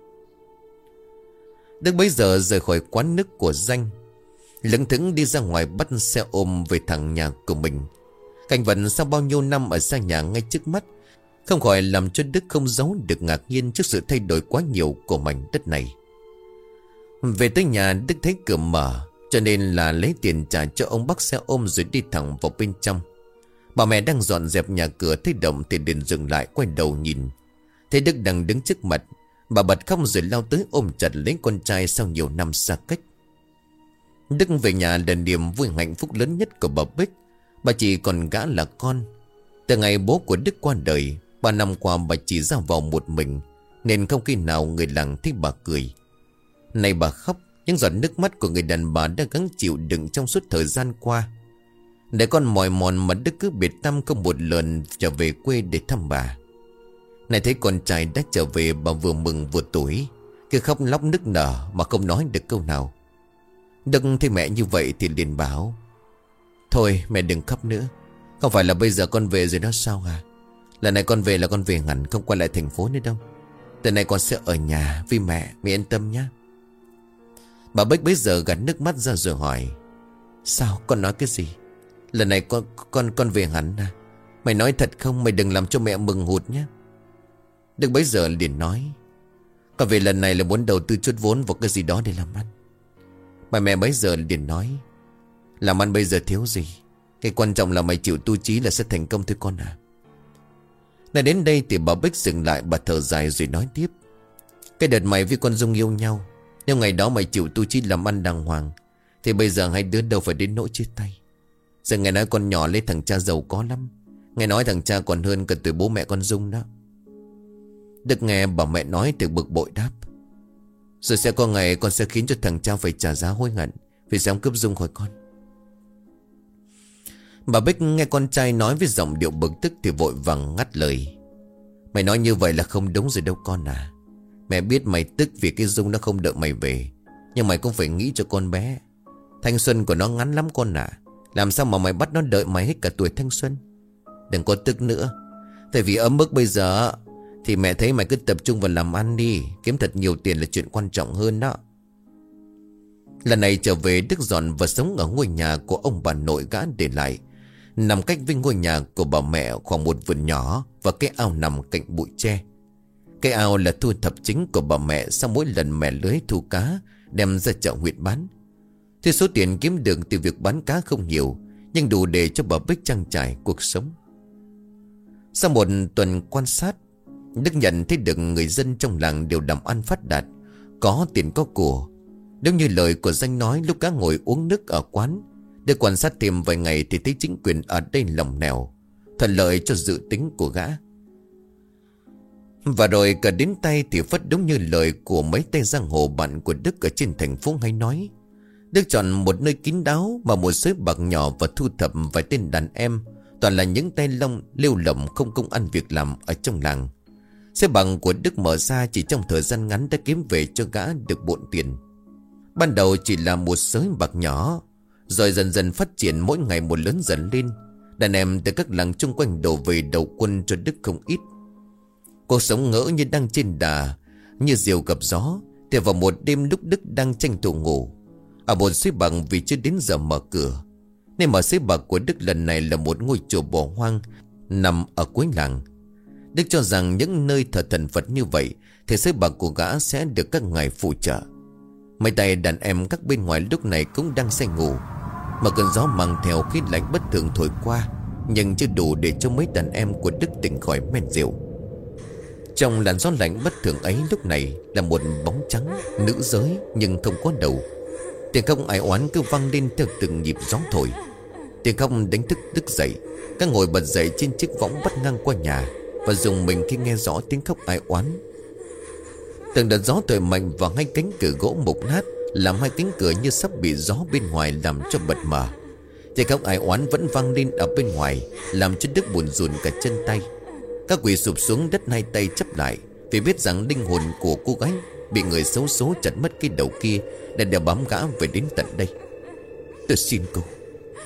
Đức bấy giờ rời khỏi quán nước của danh, Lững thững đi ra ngoài bắt xe ôm về thẳng nhà của mình. Cảnh vận sau bao nhiêu năm ở xa nhà ngay trước mắt, Không khỏi làm cho Đức không giấu được ngạc nhiên trước sự thay đổi quá nhiều của mảnh đất này. Về tới nhà, Đức thấy cửa mở, Cho nên là lấy tiền trả cho ông bắt xe ôm rồi đi thẳng vào bên trong. Bà mẹ đang dọn dẹp nhà cửa thấy động thì liền dừng lại, quay đầu nhìn. Thấy Đức đang đứng trước mặt, Bà bật khóc rồi lao tới ôm chặt lấy con trai sau nhiều năm xa cách. Đức về nhà là niềm vui hạnh phúc lớn nhất của bà Bích. Bà chỉ còn gã là con. Từ ngày bố của Đức qua đời, Ba năm qua bà chỉ ra vào một mình, Nên không khi nào người làng thấy bà cười. Này bà khóc Những giọt nước mắt của người đàn bà đã gắng chịu đựng trong suốt thời gian qua. Để con mỏi mòn mà Đức cứ biệt tâm không một lần trở về quê để thăm bà. Này thấy con trai đã trở về bà vừa mừng vừa tuổi, Cứ khóc lóc nức nở mà không nói được câu nào. Đức thấy mẹ như vậy thì liền bảo, Thôi mẹ đừng khóc nữa. Không phải là bây giờ con về rồi đó sao à Lần này con về là con về hẳn, Không quay lại thành phố nữa đâu. Từ này con sẽ ở nhà vì mẹ Mẹ yên tâm nhé Bà Bích bây giờ gắn nước mắt ra rồi hỏi, Sao con nói cái gì? Lần này con con con về hẳn à? Mày nói thật không? Mày đừng làm cho mẹ mừng hụt nhé. Đức bấy giờ liền nói Con về lần này là muốn đầu tư chút vốn vào cái gì đó để làm ăn. Bà mẹ bấy giờ liền nói, làm ăn bây giờ thiếu gì? Cái quan trọng là mày chịu tu trí là sẽ thành công thôi con à. Này đến đây thì bà Bích dừng lại, Bà thở dài rồi nói tiếp, Cái đợt mày với con Dung yêu nhau, Nếu ngày đó mày chịu tu trí làm ăn đàng hoàng, Thì bây giờ hai đứa đâu phải đến nỗi chia tay. Giờ nghe nói con nhỏ lấy thằng cha giàu có lắm Nghe nói thằng cha còn hơn cả tuổi bố mẹ con Dung đó Được nghe bà mẹ nói thì bực bội đáp Rồi sẽ có ngày con sẽ khiến cho thằng cha phải trả giá hối hận Vì dám cướp Dung khỏi con Bà Bích nghe con trai nói với giọng điệu bực tức thì vội vàng ngắt lời. Mày nói như vậy là không đúng rồi đâu con à. Mẹ biết mày tức vì cái Dung nó không đợi mày về. Nhưng mày cũng phải nghĩ cho con bé. Thanh xuân của nó ngắn lắm con à. Làm sao mà mày bắt nó đợi mày hết cả tuổi thanh xuân. Đừng có tức nữa. Tại vì ấm mức bây giờ thì mẹ thấy mày cứ tập trung vào làm ăn đi. Kiếm thật nhiều tiền là chuyện quan trọng hơn đó. Lần này trở về Đức dọn và sống ở ngôi nhà của ông bà nội gã để lại Nằm cách với ngôi nhà của bà mẹ khoảng một vườn nhỏ Và cái ao nằm cạnh bụi tre Cái ao là thu thập chính của bà mẹ Sau mỗi lần mẹ lưới thu cá Đem ra chợ huyện bán thì số tiền kiếm được từ việc bán cá không nhiều, Nhưng đủ để cho bà Bích trang trải cuộc sống. Sau một tuần quan sát, Đức nhận thấy được người dân trong làng đều làm ăn phát đạt, Có tiền có của. Nếu như lời của danh nói lúc cá ngồi uống nước ở quán, Để quan sát thêm vài ngày thì thấy chính quyền ở đây lòng nẻo, Thuận lợi cho dự tính của gã. Và rồi cả đến tay thì phất đúng như lời của mấy tay giang hồ bạn của Đức ở trên thành phố hay nói. Đức chọn một nơi kín đáo mà một sới bạc nhỏ và thu thập vài tên đàn em Toàn là những tay lông lêu lỏng không công ăn việc làm ở trong làng Xe bằng của Đức mở ra chỉ trong thời gian ngắn đã kiếm về cho gã được bộn tiền. Ban đầu chỉ là một sới bạc nhỏ, rồi dần dần phát triển mỗi ngày một lớn dần lên. Đàn em từ các làng chung quanh đổ về đầu quân cho Đức không ít. Cuộc sống ngỡ như đang trên đà, như diều gặp gió. Thì vào một đêm lúc Đức đang tranh thủ ngủ. Ở một suối bằng vì chưa đến giờ mở cửa. Nên mở suối bạc của Đức lần này là một ngôi chùa bỏ hoang, nằm ở cuối làng. Đức cho rằng những nơi thờ thần Phật như vậy Thì sới bạc của gã sẽ được các ngài phụ trợ Mấy tay đàn em các bên ngoài lúc này cũng đang say ngủ Mà cơn gió mang theo khí lạnh bất thường thổi qua, Nhưng chưa đủ để cho mấy đàn em của Đức tỉnh khỏi men rượu Trong làn gió lạnh bất thường ấy lúc này Là một bóng trắng, Nữ giới nhưng không có đầu Tiếng không ai oán cứ vang lên theo từng nhịp gió thổi. Tiếng không đánh thức Đức dậy Các ngồi bật dậy trên chiếc võng bắt ngang qua nhà và dùng mình khi nghe rõ tiếng khóc ai oán. Từng đợt gió thổi mạnh vào hai cánh cửa gỗ mục nát, Làm hai cánh cửa như sắp bị gió bên ngoài làm cho bật mờ. Tiếng khóc ai oán vẫn vang lên ở bên ngoài, Làm cho Đức buồn rùn cả chân tay. Các quỷ sụp xuống đất hai tay chấp lại, Vì biết rằng linh hồn của cô gái Bị người xấu số chặt mất cái đầu kia Để đeo bám gã về đến tận đây. Tôi xin cô.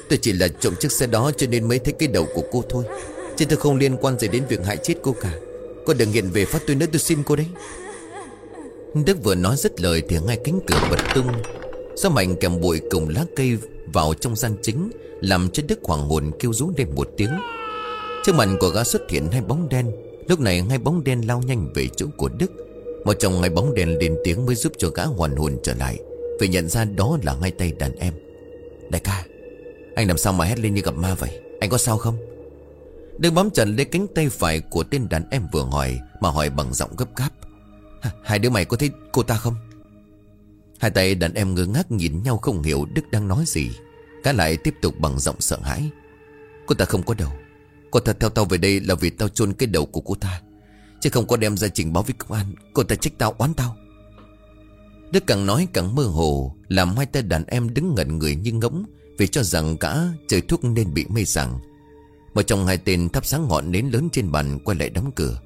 Tôi chỉ là trộm chiếc xe đó cho nên mới thấy cái đầu của cô thôi. Chứ tôi không liên quan gì đến việc hại chết cô cả. Cô đừng nghiện về phát tôi nữa, tôi xin cô đấy. Đức vừa nói dứt lời Thì ngay cánh cửa bật tung. Gió mạnh kèm bụi cùng lá cây Vào trong gian chính, Làm cho Đức hoàng hồn kêu rú lên một tiếng. Trước mặt của gã xuất hiện hai bóng đen. Lúc này hai bóng đen lao nhanh về chỗ của Đức. Một trong ngày bóng đèn lên tiếng Mới giúp cho gã hoàn hồn trở lại, Vì nhận ra đó là hai tay đàn em. Đại ca, Anh làm sao mà hét lên như gặp ma vậy? Anh có sao không? Đừng bám chặt lấy cánh tay phải của tên đàn em vừa hỏi, Mà hỏi bằng giọng gấp gáp. Hai đứa mày có thấy cô ta không? Hai tay đàn em ngơ ngác nhìn nhau không hiểu Đức đang nói gì. Cá lại tiếp tục bằng giọng sợ hãi. Cô ta không có đầu. Cô ta theo tao về đây là vì tao chôn cái đầu của cô ta. Chứ không có đem ra trình báo với công an, Cô ta trách tao oán tao. Đức càng nói càng mơ hồ, Làm hai tay đàn em đứng ngẩn người như ngỗng, Vì cho rằng cả trời thuốc nên bị mê sảng. Một trong hai tên thắp sáng ngọn nến lớn trên bàn Quay lại đóng cửa.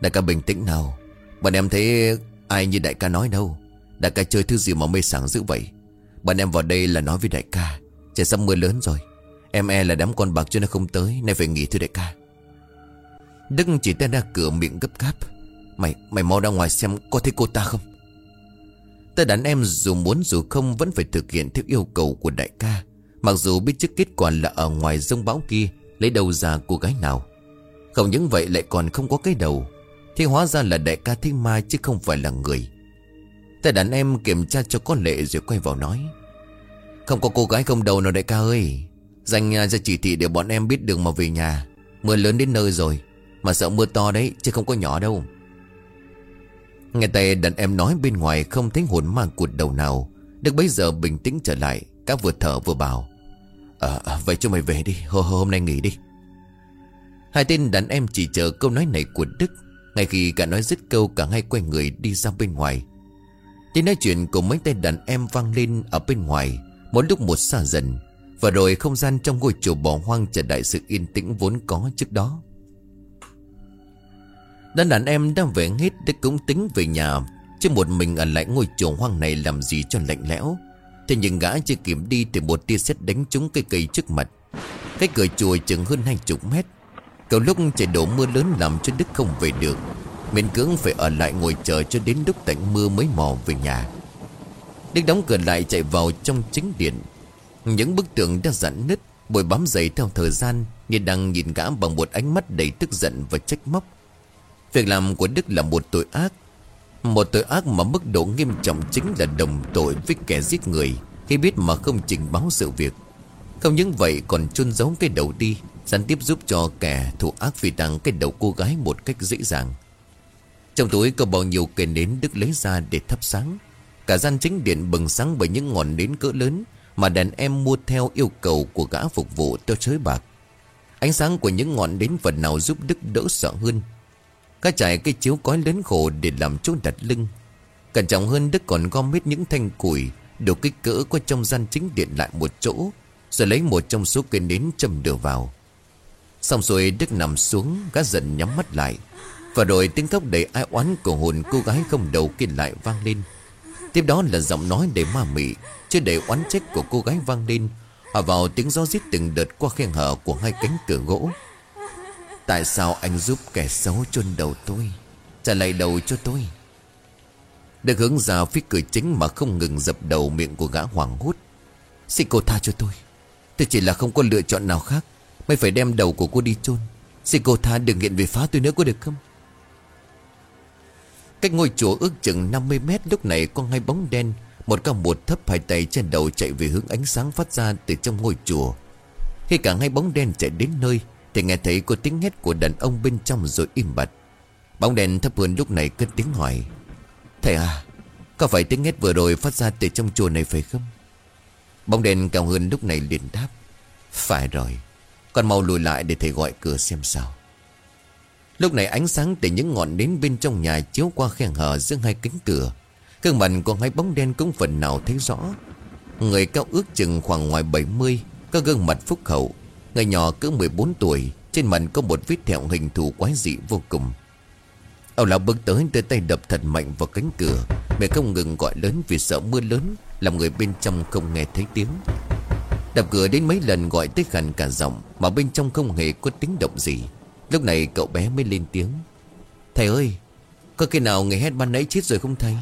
Đại ca bình tĩnh nào, Bọn em thấy ai như đại ca nói đâu. Đại ca chơi thứ gì mà mê sảng dữ vậy? Bọn em vào đây là nói với đại ca, Trời sắp mưa lớn rồi. Em e là đám con bạc cho nó không tới, Nay phải nghỉ thưa đại ca. Đức chỉ tay ra cửa miệng gấp gáp. Mày mày mau ra ngoài xem có thấy cô ta không? Ta đàn em dù muốn dù không Vẫn phải thực hiện theo yêu cầu của đại ca. Mặc dù biết trước kết quả là ở ngoài rông bão kia, Lấy đầu ra cô gái nào. Không những vậy lại còn không có cái đầu. Thì hóa ra là đại ca thiên ma chứ không phải là người. Ta đàn em kiểm tra cho có lệ rồi quay vào nói. Không có cô gái không đầu nào đại ca ơi. Dành à, ra chỉ thị để bọn em biết đường mà về nhà. Mưa lớn đến nơi rồi. Mà sợ mưa to đấy chứ không có nhỏ đâu. Nghe tay đàn em nói bên ngoài không thấy hồn ma cuột đầu nào. Được bây giờ bình tĩnh trở lại Các vừa thở vừa bảo À, à vậy cho mày về đi hôm, Hôm nay nghỉ đi. Hai tên đàn em chỉ chờ câu nói này của Đức Ngay khi cả nói dứt câu Cả hai quay người đi ra bên ngoài. Tiếng nói chuyện của mấy tên đàn em vang lên Ở bên ngoài Một lúc một xa dần Và rồi không gian trong ngôi chùa bỏ hoang Trở lại sự yên tĩnh vốn có trước đó. Đàn đàn em đang về hết để cũng tính về nhà. Chứ một mình ở lại ngôi chùa hoang này Làm gì cho lạnh lẽo. Thế nhưng gã chưa kịp đi Thì một tia sét đánh trúng cây cây trước mặt. Cái cửa chùa chừng hơn hai chục mét. Cầu lúc trời đổ mưa lớn Làm cho Đức không về được. Miền cưỡng phải ở lại ngồi chờ cho đến lúc tạnh mưa mới mò về nhà. Đức đóng cửa lại chạy vào trong chính điện. Những bức tượng đã dặn nứt, Bồi bám dày theo thời gian, Như đang nhìn gã bằng một ánh mắt đầy tức giận và trách móc. Việc làm của Đức là một tội ác. Một tội ác mà mức độ nghiêm trọng chính là đồng tội với kẻ giết người, Khi biết mà không trình báo sự việc. Không những vậy, còn chôn giấu cái đầu đi, Gián tiếp giúp cho kẻ thủ ác phi tăng cái đầu cô gái một cách dễ dàng. Trong túi có bao nhiêu cây nến Đức lấy ra để thắp sáng. Cả gian chính điện bừng sáng bởi những ngọn nến cỡ lớn Mà đàn em mua theo yêu cầu của gã phục vụ cho chới bạc. Ánh sáng của những ngọn nến phần nào giúp Đức đỡ sợ hơn. Cá trải cái chiếu cói lớn khổ để làm chỗ đặt lưng. Cẩn trọng hơn Đức còn gom hết những thanh củi, đồ kích cỡ có trong gian chính điện lại một chỗ, Rồi lấy một trong số cây nến châm đưa vào. Xong rồi Đức nằm xuống, Gã dần nhắm mắt lại. Và rồi tiếng khóc đầy ai oán của hồn cô gái không đầu kia lại vang lên. Tiếp đó là giọng nói đầy ma mị Chứ đầy oán trách của cô gái vang lên. Hòa vào tiếng gió rít từng đợt qua khe hở của hai cánh cửa gỗ. Tại sao anh giúp kẻ xấu chôn đầu tôi? Trả lại đầu cho tôi. Được hướng ra phía cửa chính mà không ngừng dập đầu miệng của gã hoàng hút Xin cô tha cho tôi. Tôi chỉ là không có lựa chọn nào khác. Mày phải đem đầu của cô đi chôn. Xin cô tha đừng nghiện về phá tôi nữa có được không? Cách ngôi chùa ước chừng 50 mét, lúc này có hai bóng đen, Một cao một thấp hai tay trên đầu chạy về hướng ánh sáng phát ra từ trong ngôi chùa. Khi cả hai bóng đen chạy đến nơi thì nghe thấy có tiếng hét của đàn ông bên trong rồi im bặt Bóng đèn thấp hơn lúc này cất tiếng hỏi Thầy à Có phải tiếng hét vừa rồi phát ra từ trong chùa này phải không Bóng đèn cao hơn lúc này liền đáp Phải rồi Con mau lùi lại để thầy gọi cửa xem sao Lúc này ánh sáng từ những ngọn nến bên trong nhà chiếu qua khe hở giữa hai cánh cửa. Cơn mặt của hai bóng đen cũng phần nào thấy rõ. Người cao ước chừng khoảng ngoài 70, có gương mặt phúc hậu. Người nhỏ cứ 14 tuổi, trên mặt có một vết thẹo hình thù quái dị vô cùng. Ông lão bước tới đưa tay đập thật mạnh vào cánh cửa. Mẹ không ngừng gọi lớn vì sợ mưa lớn, làm người bên trong không nghe thấy tiếng. Đập cửa đến mấy lần gọi tới khàn cả giọng, mà bên trong không hề có tiếng động gì. Lúc này cậu bé mới lên tiếng Thầy ơi Có khi nào người hét ban nãy chết rồi không thầy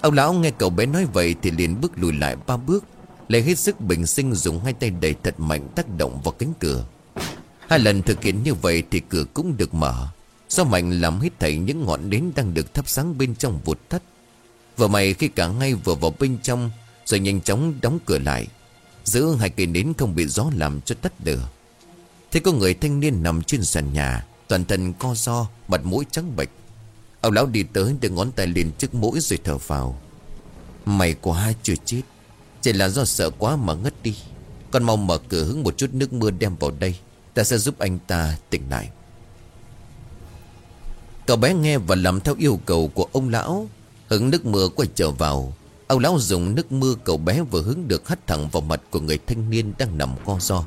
Ông lão nghe cậu bé nói vậy Thì liền bước lùi lại ba bước Lấy hết sức bình sinh dùng hai tay đẩy thật mạnh tác động vào cánh cửa. Hai lần thực hiện như vậy Thì cửa cũng được mở. Do mạnh làm hết thảy những ngọn nến Đang được thắp sáng bên trong vụt tắt? Vừa mày khi cả ngay vừa vào bên trong, Rồi nhanh chóng đóng cửa lại. Giữ hai cây nến không bị gió làm cho tắt lửa. Thế có người thanh niên nằm trên sàn nhà, Toàn thân co do Mặt mũi trắng bệch. Ông lão đi tới đưa ngón tay lên trước mũi rồi thở vào. Mày quá, chưa chết. Chỉ là do sợ quá mà ngất đi. Con mau mở cửa hứng một chút nước mưa đem vào đây. Ta sẽ giúp anh ta tỉnh lại. Cậu bé nghe và làm theo yêu cầu của ông lão. Hứng nước mưa quay trở vào. Ông lão dùng nước mưa cậu bé vừa hứng được hắt thẳng vào mặt của người thanh niên đang nằm co do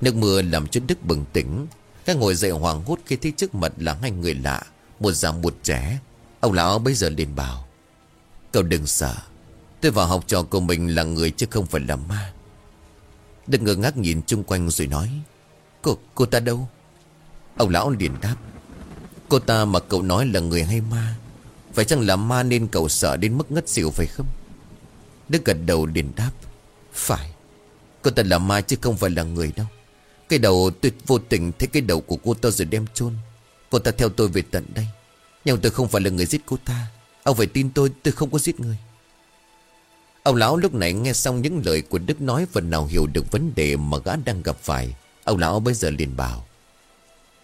Nước mưa làm cho Đức bừng tỉnh. Các ngồi dậy hoàng hốt khi thấy trước mặt là hai người lạ, Một già một trẻ. Ông lão bây giờ liền bảo, Cậu đừng sợ. Tôi vào học trò của mình là người chứ không phải là ma. Đức ngơ ngác nhìn chung quanh rồi nói Cô, cô ta đâu? Ông lão liền đáp Cô ta mà cậu nói là người hay ma Phải chăng là ma nên cậu sợ đến mức ngất xỉu phải không? Đức gật đầu liền đáp Phải Cô ta là ma chứ không phải là người đâu. Cái đầu tôi vô tình thấy cái đầu của cô ta rồi đem chôn. Cô ta theo tôi về tận đây. Nhưng tôi không phải là người giết cô ta. Ông phải tin tôi tôi không có giết người. Ông lão lúc này nghe xong những lời của Đức nói Phần nào hiểu được vấn đề mà gã đang gặp phải. Ông lão bây giờ liền bảo,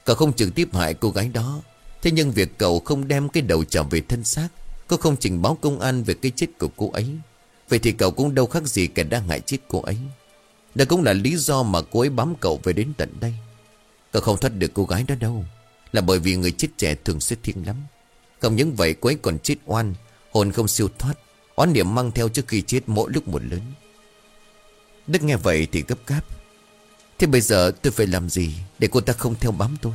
Cậu không trực tiếp hại cô gái đó. Thế nhưng việc cậu không đem cái đầu trở về thân xác, cậu không trình báo công an về cái chết của cô ấy. Vậy thì cậu cũng đâu khác gì kẻ đang hại chết cô ấy. Đó cũng là lý do mà cô ấy bám cậu về đến tận đây. Cậu không thoát được cô gái đó đâu, Là bởi vì người chết trẻ thường sẽ thiên lắm. Không những vậy, cô ấy còn chết oan, Hồn không siêu thoát. Oán niệm mang theo trước khi chết mỗi lúc một lớn. Đức nghe vậy thì gấp gáp. Thế bây giờ tôi phải làm gì Để cô ta không theo bám tôi?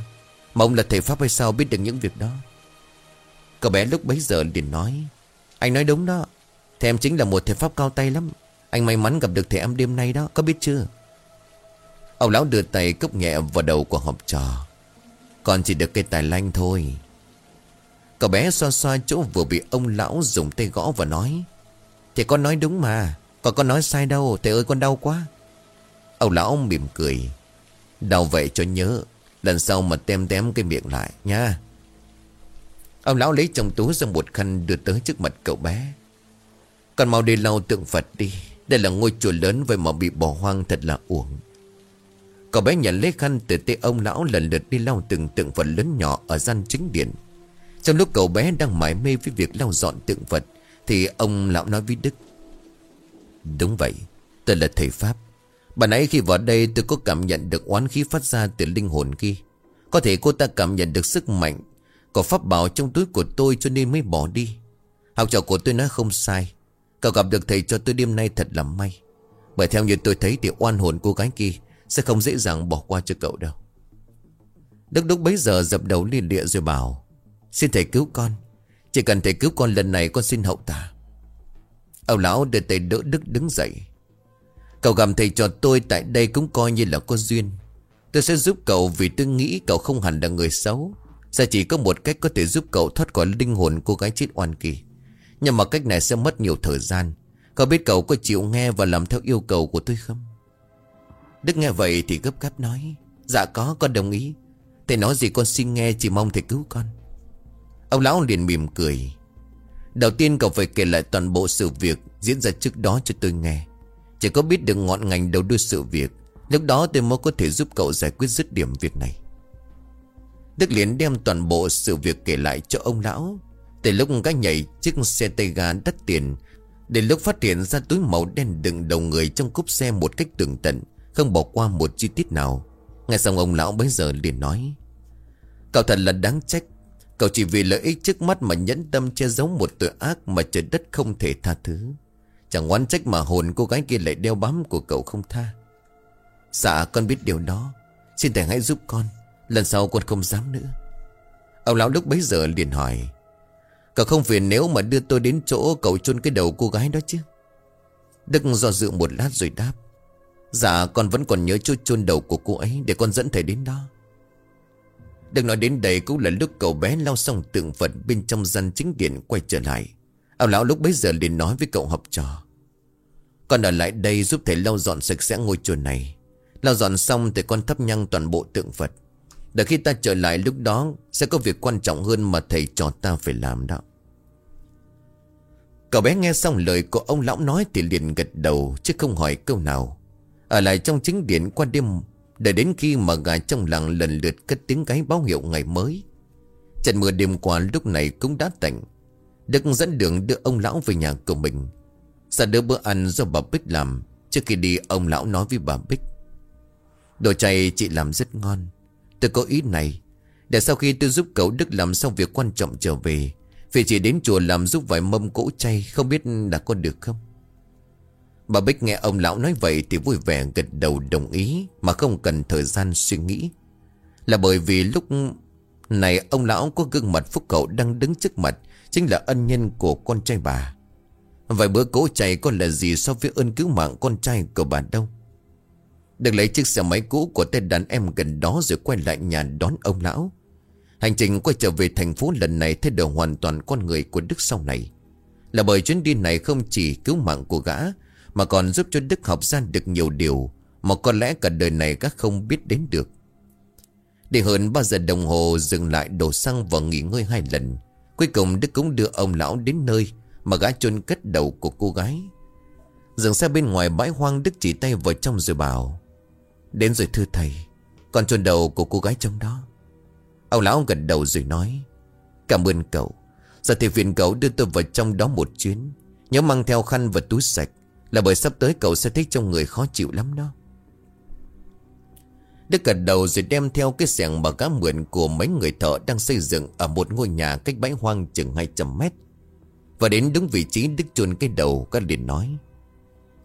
Mà ông là thầy Pháp hay sao biết được những việc đó? Cậu bé lúc bấy giờ liền nói, Anh nói đúng đó. Thầy em chính là một thầy Pháp cao tay lắm. Anh may mắn gặp được thầy em đêm nay đó, Có biết chưa? Ông lão đưa tay cốc nhẹ vào đầu của học trò. Còn chỉ được cây tài lanh thôi. Cậu bé xoa xoa chỗ vừa bị ông lão dùng tay gõ và nói Thì con nói đúng mà, Còn con nói sai đâu, Thầy ơi con đau quá. Ông lão mỉm cười, Đau vậy cho nhớ, Lần sau mà tem tém cái miệng lại nha. Ông lão lấy trong túi ra một khăn đưa tới trước mặt cậu bé. Còn mau đi lau tượng Phật đi, Đây là ngôi chùa lớn vậy mà bị bỏ hoang thật là uổng. Cậu bé nhận lấy khăn từ tay ông lão lần lượt đi lau từng tượng Phật lớn nhỏ ở gian chính điện. Trong lúc cậu bé đang mải mê với việc lau dọn tượng Phật, Thì ông lão nói với Đức, Đúng vậy, Tôi là thầy Pháp. Bà nãy khi vào đây tôi có cảm nhận được oán khí phát ra từ linh hồn kia. Có thể cô ta cảm nhận được sức mạnh, Có pháp bảo trong túi của tôi cho nên mới bỏ đi. Học trò của tôi nói không sai. Cậu gặp được thầy cho tôi đêm nay thật là may. Bởi theo như tôi thấy thì oan hồn cô gái kia Sẽ không dễ dàng bỏ qua cho cậu đâu. Đức đúc bấy giờ dập đầu liên địa rồi bảo Xin thầy cứu con. Chỉ cần thầy cứu con lần này, con xin hậu tả Ông lão đưa tay đỡ Đức đứng dậy. Cậu gặp thầy cho tôi tại đây cũng coi như là có duyên. Tôi sẽ giúp cậu vì tôi nghĩ cậu không hẳn là người xấu. Sẽ chỉ có một cách có thể giúp cậu thoát khỏi linh hồn cô gái chết oan kỳ Nhưng mà cách này sẽ mất nhiều thời gian. Cậu biết cậu có chịu nghe và làm theo yêu cầu của tôi không? Đức nghe vậy thì gấp gáp nói Dạ có, con đồng ý. Thầy nói gì con xin nghe, chỉ mong thầy cứu con. Ông lão liền mỉm cười. Đầu tiên cậu phải kể lại toàn bộ sự việc Diễn ra trước đó cho tôi nghe. Chỉ có biết được ngọn ngành đầu đuôi sự việc. Lúc đó tôi mới có thể giúp cậu giải quyết dứt điểm việc này. Đức liền đem toàn bộ sự việc kể lại cho ông lão. Từ lúc gã nhảy chiếc xe tay ga đắt tiền, Đến lúc phát hiện ra túi màu đen đựng đầu người trong cốp xe một cách tường tận, Không bỏ qua một chi tiết nào. Ngay xong ông lão bấy giờ liền nói, Cậu thật là đáng trách. Cậu chỉ vì lợi ích trước mắt mà nhẫn tâm che giấu một tội ác mà trời đất không thể tha thứ. Chẳng oán trách mà hồn cô gái kia lại đeo bám của cậu không tha. Dạ con biết điều đó. Xin thầy hãy giúp con. Lần sau con không dám nữa. Ông lão lúc bấy giờ liền hỏi, Cậu không phiền nếu mà đưa tôi đến chỗ cậu chôn cái đầu cô gái đó chứ? Đức do dự một lát rồi đáp Dạ con vẫn còn nhớ chỗ chôn đầu của cô ấy Để con dẫn thầy đến đó. Đừng nói đến đây cũng là lúc cậu bé lao xong tượng Phật bên trong gian chính điện quay trở lại. Ông lão lúc bấy giờ liền nói với cậu học trò. Con ở lại đây giúp thầy lau dọn sạch sẽ ngôi chùa này. Lau dọn xong thì con thắp nhang toàn bộ tượng Phật. Để khi ta trở lại lúc đó Sẽ có việc quan trọng hơn mà thầy trò ta phải làm đó. Cậu bé nghe xong lời của ông lão nói Thì liền gật đầu chứ không hỏi câu nào. Ở lại trong chính điện qua đêm để đến khi mà gà trong làng lần lượt cất tiếng gáy báo hiệu ngày mới. Trận mưa đêm qua lúc này cũng đã tạnh Đức dẫn đường đưa ông lão về nhà của mình. Ra đưa bữa ăn do bà Bích làm, Trước khi đi ông lão nói với bà Bích. Đồ chay, chị làm rất ngon. Tôi có ý này, Để sau khi tôi giúp cậu Đức làm xong việc quan trọng trở về Vì chỉ đến chùa làm giúp vài mâm cỗ chay, Không biết đã có được không? Bà Bích nghe ông lão nói vậy Thì vui vẻ gật đầu đồng ý, Mà không cần thời gian suy nghĩ. Là bởi vì lúc này ông lão có gương mặt phúc cậu đang đứng trước mặt, Chính là ân nhân của con trai bà. Vài bữa cố chạy có là gì so với ơn cứu mạng con trai của bà đâu. Được lấy chiếc xe máy cũ của tên đàn em gần đó rồi quay lại nhà đón ông lão. Hành trình quay trở về thành phố lần này thay đổi hoàn toàn con người của Đức sau này. Là bởi chuyến đi này không chỉ cứu mạng của gã mà còn giúp cho Đức học ra được nhiều điều Mà có lẽ cả đời này các không biết đến được. Để hơn 3 giờ đồng hồ dừng lại đổ xăng và nghỉ ngơi hai lần, Cuối cùng Đức cũng đưa ông lão đến nơi Mà gã chôn cất đầu của cô gái. Dừng xe bên ngoài bãi hoang, Đức chỉ tay vào trong rồi bảo, Đến rồi thưa thầy Còn chôn đầu của cô gái trong đó. Ông lão gật đầu rồi nói, Cảm ơn cậu. Giờ thì phiền cậu đưa tôi vào trong đó một chuyến. Nhớ mang theo khăn và túi sạch. Là bởi sắp tới cậu sẽ thích trong người khó chịu lắm đó Đức gật đầu rồi đem theo cái xẻng mà cá mượn của mấy người thợ đang xây dựng ở một ngôi nhà cách bãi hoang chừng 200 mét. Và đến đúng vị trí Đức chôn cái đầu, các liền nói.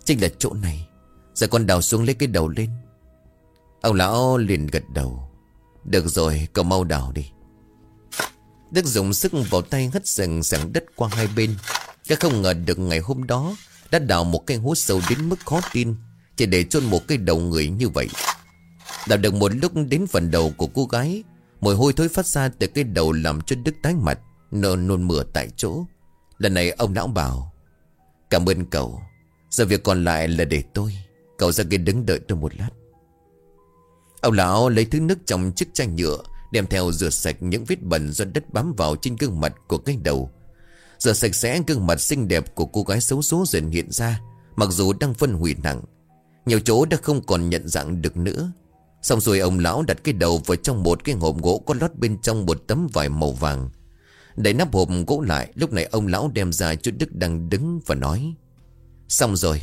Chính là chỗ này. Giờ con đào xuống lấy cái đầu lên. Ông lão liền gật đầu. Được rồi, cậu mau đào đi. Đức dùng sức vào tay hất sừng sẵn đất qua hai bên. Các không ngờ được ngày hôm đó đã đào một cái hố sâu đến mức khó tin. Chỉ để chôn một cái đầu người như vậy. Đào được một lúc đến phần đầu của cô gái, Mùi hôi thối phát ra từ cái đầu làm cho Đức tái mặt Nôn nôn mửa tại chỗ Lần này ông lão bảo, Cảm ơn cậu, Giờ việc còn lại là để tôi, Cậu ra kia đứng đợi tôi một lát Ông lão lấy thứ nước trong chiếc chai nhựa, Đem theo rửa sạch những vết bẩn do đất bám vào trên gương mặt của cái đầu Giờ sạch sẽ, gương mặt xinh đẹp của cô gái xấu số dần hiện ra, Mặc dù đang phân hủy nặng. Nhiều chỗ đã không còn nhận dạng được nữa. Xong rồi ông lão đặt cái đầu vào trong một cái hộp gỗ có lót bên trong một tấm vải màu vàng. Đẩy nắp hộp gỗ lại, Lúc này ông lão đem ra chú Đức đang đứng và nói, Xong rồi,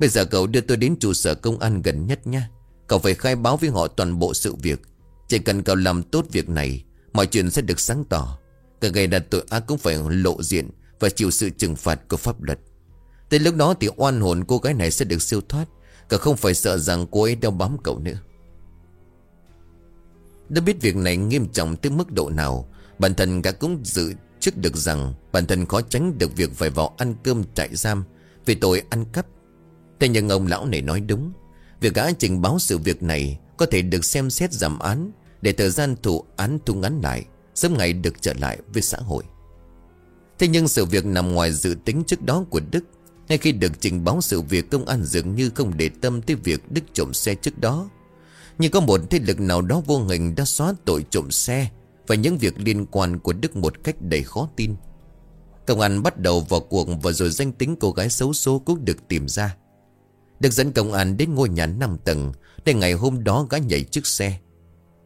Bây giờ cậu đưa tôi đến trụ sở công an gần nhất nha Cậu phải khai báo với họ toàn bộ sự việc. Chỉ cần cậu làm tốt việc này, Mọi chuyện sẽ được sáng tỏ. Cả ngày đặt tội ác cũng phải lộ diện Và chịu sự trừng phạt của pháp luật. Tới lúc đó thì oan hồn cô gái này sẽ được siêu thoát, Cả không phải sợ rằng cô ấy đeo bám cậu nữa. Đã biết việc này nghiêm trọng tới mức độ nào, Bản thân cả cũng dự trước được rằng Bản thân khó tránh được việc phải vào ăn cơm trại giam Vì tội ăn cắp. Thế nhưng ông lão này nói đúng, Việc gã trình báo sự việc này Có thể được xem xét giảm án Để thời gian thụ án thu ngắn lại. Sớm ngày được trở lại với xã hội. Thế nhưng sự việc nằm ngoài dự tính trước đó của Đức, Ngay khi được trình báo sự việc Công an dường như không để tâm tới việc Đức trộm xe trước đó, Nhưng có một thế lực nào đó vô hình đã xóa tội trộm xe Và những việc liên quan của Đức một cách đầy khó tin. Công an bắt đầu vào cuộc Và rồi danh tính cô gái xấu số cũng được tìm ra. Được dẫn công an đến ngôi nhà 5 tầng Để ngày hôm đó gã nhảy chiếc xe.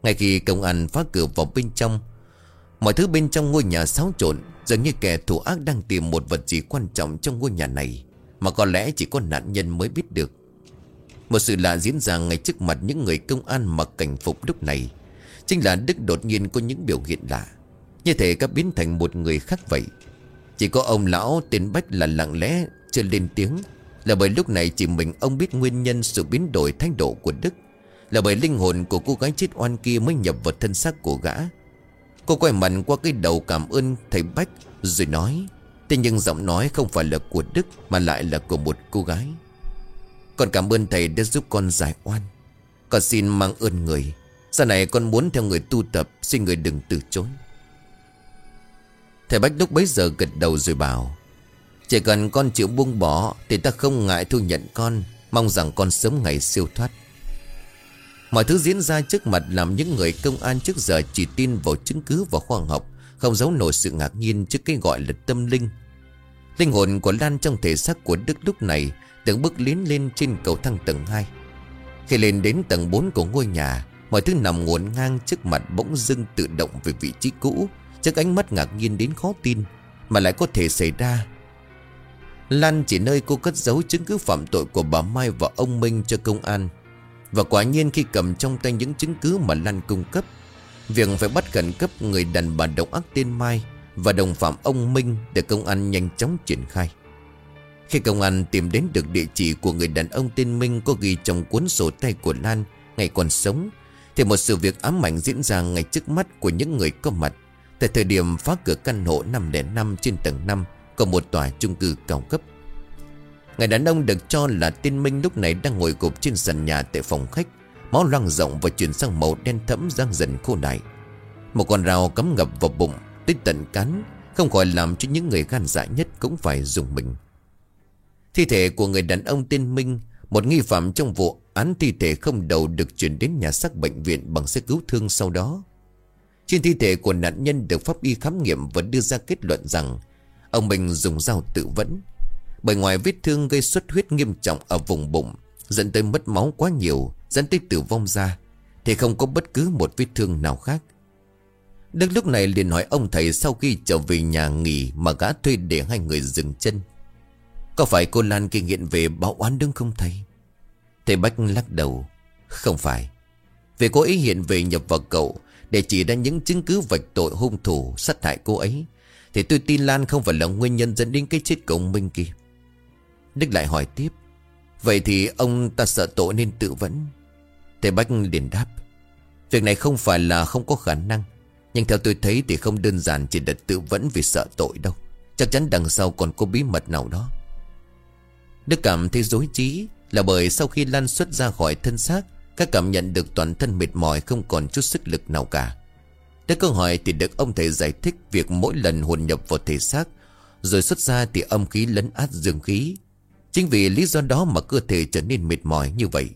Ngay khi công an phá cửa vào bên trong Mọi thứ bên trong ngôi nhà xáo trộn, Dường như kẻ thủ ác đang tìm một vật gì quan trọng trong ngôi nhà này, Mà có lẽ chỉ có nạn nhân mới biết được. Một sự lạ diễn ra ngay trước mặt những người công an mặc cảnh phục lúc này. Chính là Đức đột nhiên có những biểu hiện lạ. Như thể các biến thành một người khác vậy. Chỉ có ông lão tên Bách là lặng lẽ, chưa lên tiếng. Là bởi lúc này chỉ mình ông biết nguyên nhân sự biến đổi thái độ của Đức. Là bởi linh hồn của cô gái chết oan kia mới nhập vào thân xác của gã. Cô quay mặt qua cái đầu cảm ơn thầy Bách Rồi nói, Thế nhưng giọng nói không phải là của Đức Mà lại là của một cô gái. Con cảm ơn thầy đã giúp con giải oan. Con xin mang ơn người. Sau này con muốn theo người tu tập, Xin người đừng từ chối. Thầy Bách lúc bấy giờ gật đầu rồi bảo, chỉ cần con chịu buông bỏ Thì ta không ngại thu nhận con. Mong rằng con sớm ngày siêu thoát. Mọi thứ diễn ra trước mặt Làm những người công an trước giờ Chỉ tin vào chứng cứ và khoa học, Không giấu nổi sự ngạc nhiên trước cái gọi là tâm linh. Linh hồn của Lan trong thể xác của Đức lúc này Từng bước liến lên trên cầu thang tầng 2 Khi lên đến tầng 4 của ngôi nhà, Mọi thứ nằm ngổn ngang trước mặt bỗng dưng tự động về vị trí cũ, Trước ánh mắt ngạc nhiên đến khó tin Mà lại có thể xảy ra. Lan chỉ nơi cô cất giấu chứng cứ phạm tội của bà Mai và ông Minh cho công an. Và quả nhiên khi cầm trong tay những chứng cứ mà Lan cung cấp, Việc phải bắt khẩn cấp người đàn bà độc ác tên Mai Và đồng phạm ông Minh để công an nhanh chóng triển khai. Khi công an tìm đến được địa chỉ của người đàn ông tên Minh có ghi trong cuốn sổ tay của Lan ngày còn sống, Thì một sự việc ám ảnh diễn ra ngay trước mắt của những người có mặt. Tại thời điểm phá cửa căn hộ 505 trên tầng 5 của một tòa chung cư cao cấp. Người đàn ông được cho là tiên Minh lúc này đang ngồi gục trên sàn nhà tại phòng khách, Máu loang rộng và chuyển sang màu đen thẫm răng dần khô lại Một con rào cắm ngập vào bụng, Tới tận cắn Không khỏi làm cho những người gan dạ nhất cũng phải dùng mình. Thi thể của người đàn ông tiên Minh, Một nghi phạm trong vụ án thi thể không đầu được chuyển đến nhà xác bệnh viện bằng xe cứu thương sau đó. Trên thi thể của nạn nhân được pháp y khám nghiệm và đưa ra kết luận rằng, Ông mình dùng dao tự vẫn. Bởi ngoài vết thương gây xuất huyết nghiêm trọng ở vùng bụng, Dẫn tới mất máu quá nhiều, Dẫn tới tử vong ra Thì không có bất cứ một vết thương nào khác. Đức lúc này liền hỏi ông thầy Sau khi trở về nhà nghỉ Mà gã thuê để hai người dừng chân. Có phải cô Lan kinh nghiện về báo oán đứng không thầy? Thầy Bách lắc đầu. Không phải. Vì cô ấy hiện về nhập vào cậu, Để chỉ ra những chứng cứ vạch tội hung thủ, Sát hại cô ấy, thì tôi tin Lan không phải là nguyên nhân dẫn đến cái chết của ông Minh kia. Đức lại hỏi tiếp, Vậy thì ông ta sợ tội nên tự vẫn? Thầy Bách liền đáp, Việc này không phải là không có khả năng, Nhưng theo tôi thấy thì không đơn giản chỉ là tự vẫn vì sợ tội đâu. Chắc chắn đằng sau còn có bí mật nào đó. Đức cảm thấy dối trí Là bởi sau khi Lan xuất ra khỏi thân xác, Các cảm nhận được toàn thân mệt mỏi Không còn chút sức lực nào cả. Tới câu hỏi thì được ông thầy giải thích việc mỗi lần hồn nhập vào thể xác, Rồi xuất ra thì âm khí lấn át dương khí Chính vì lý do đó mà cơ thể trở nên mệt mỏi như vậy.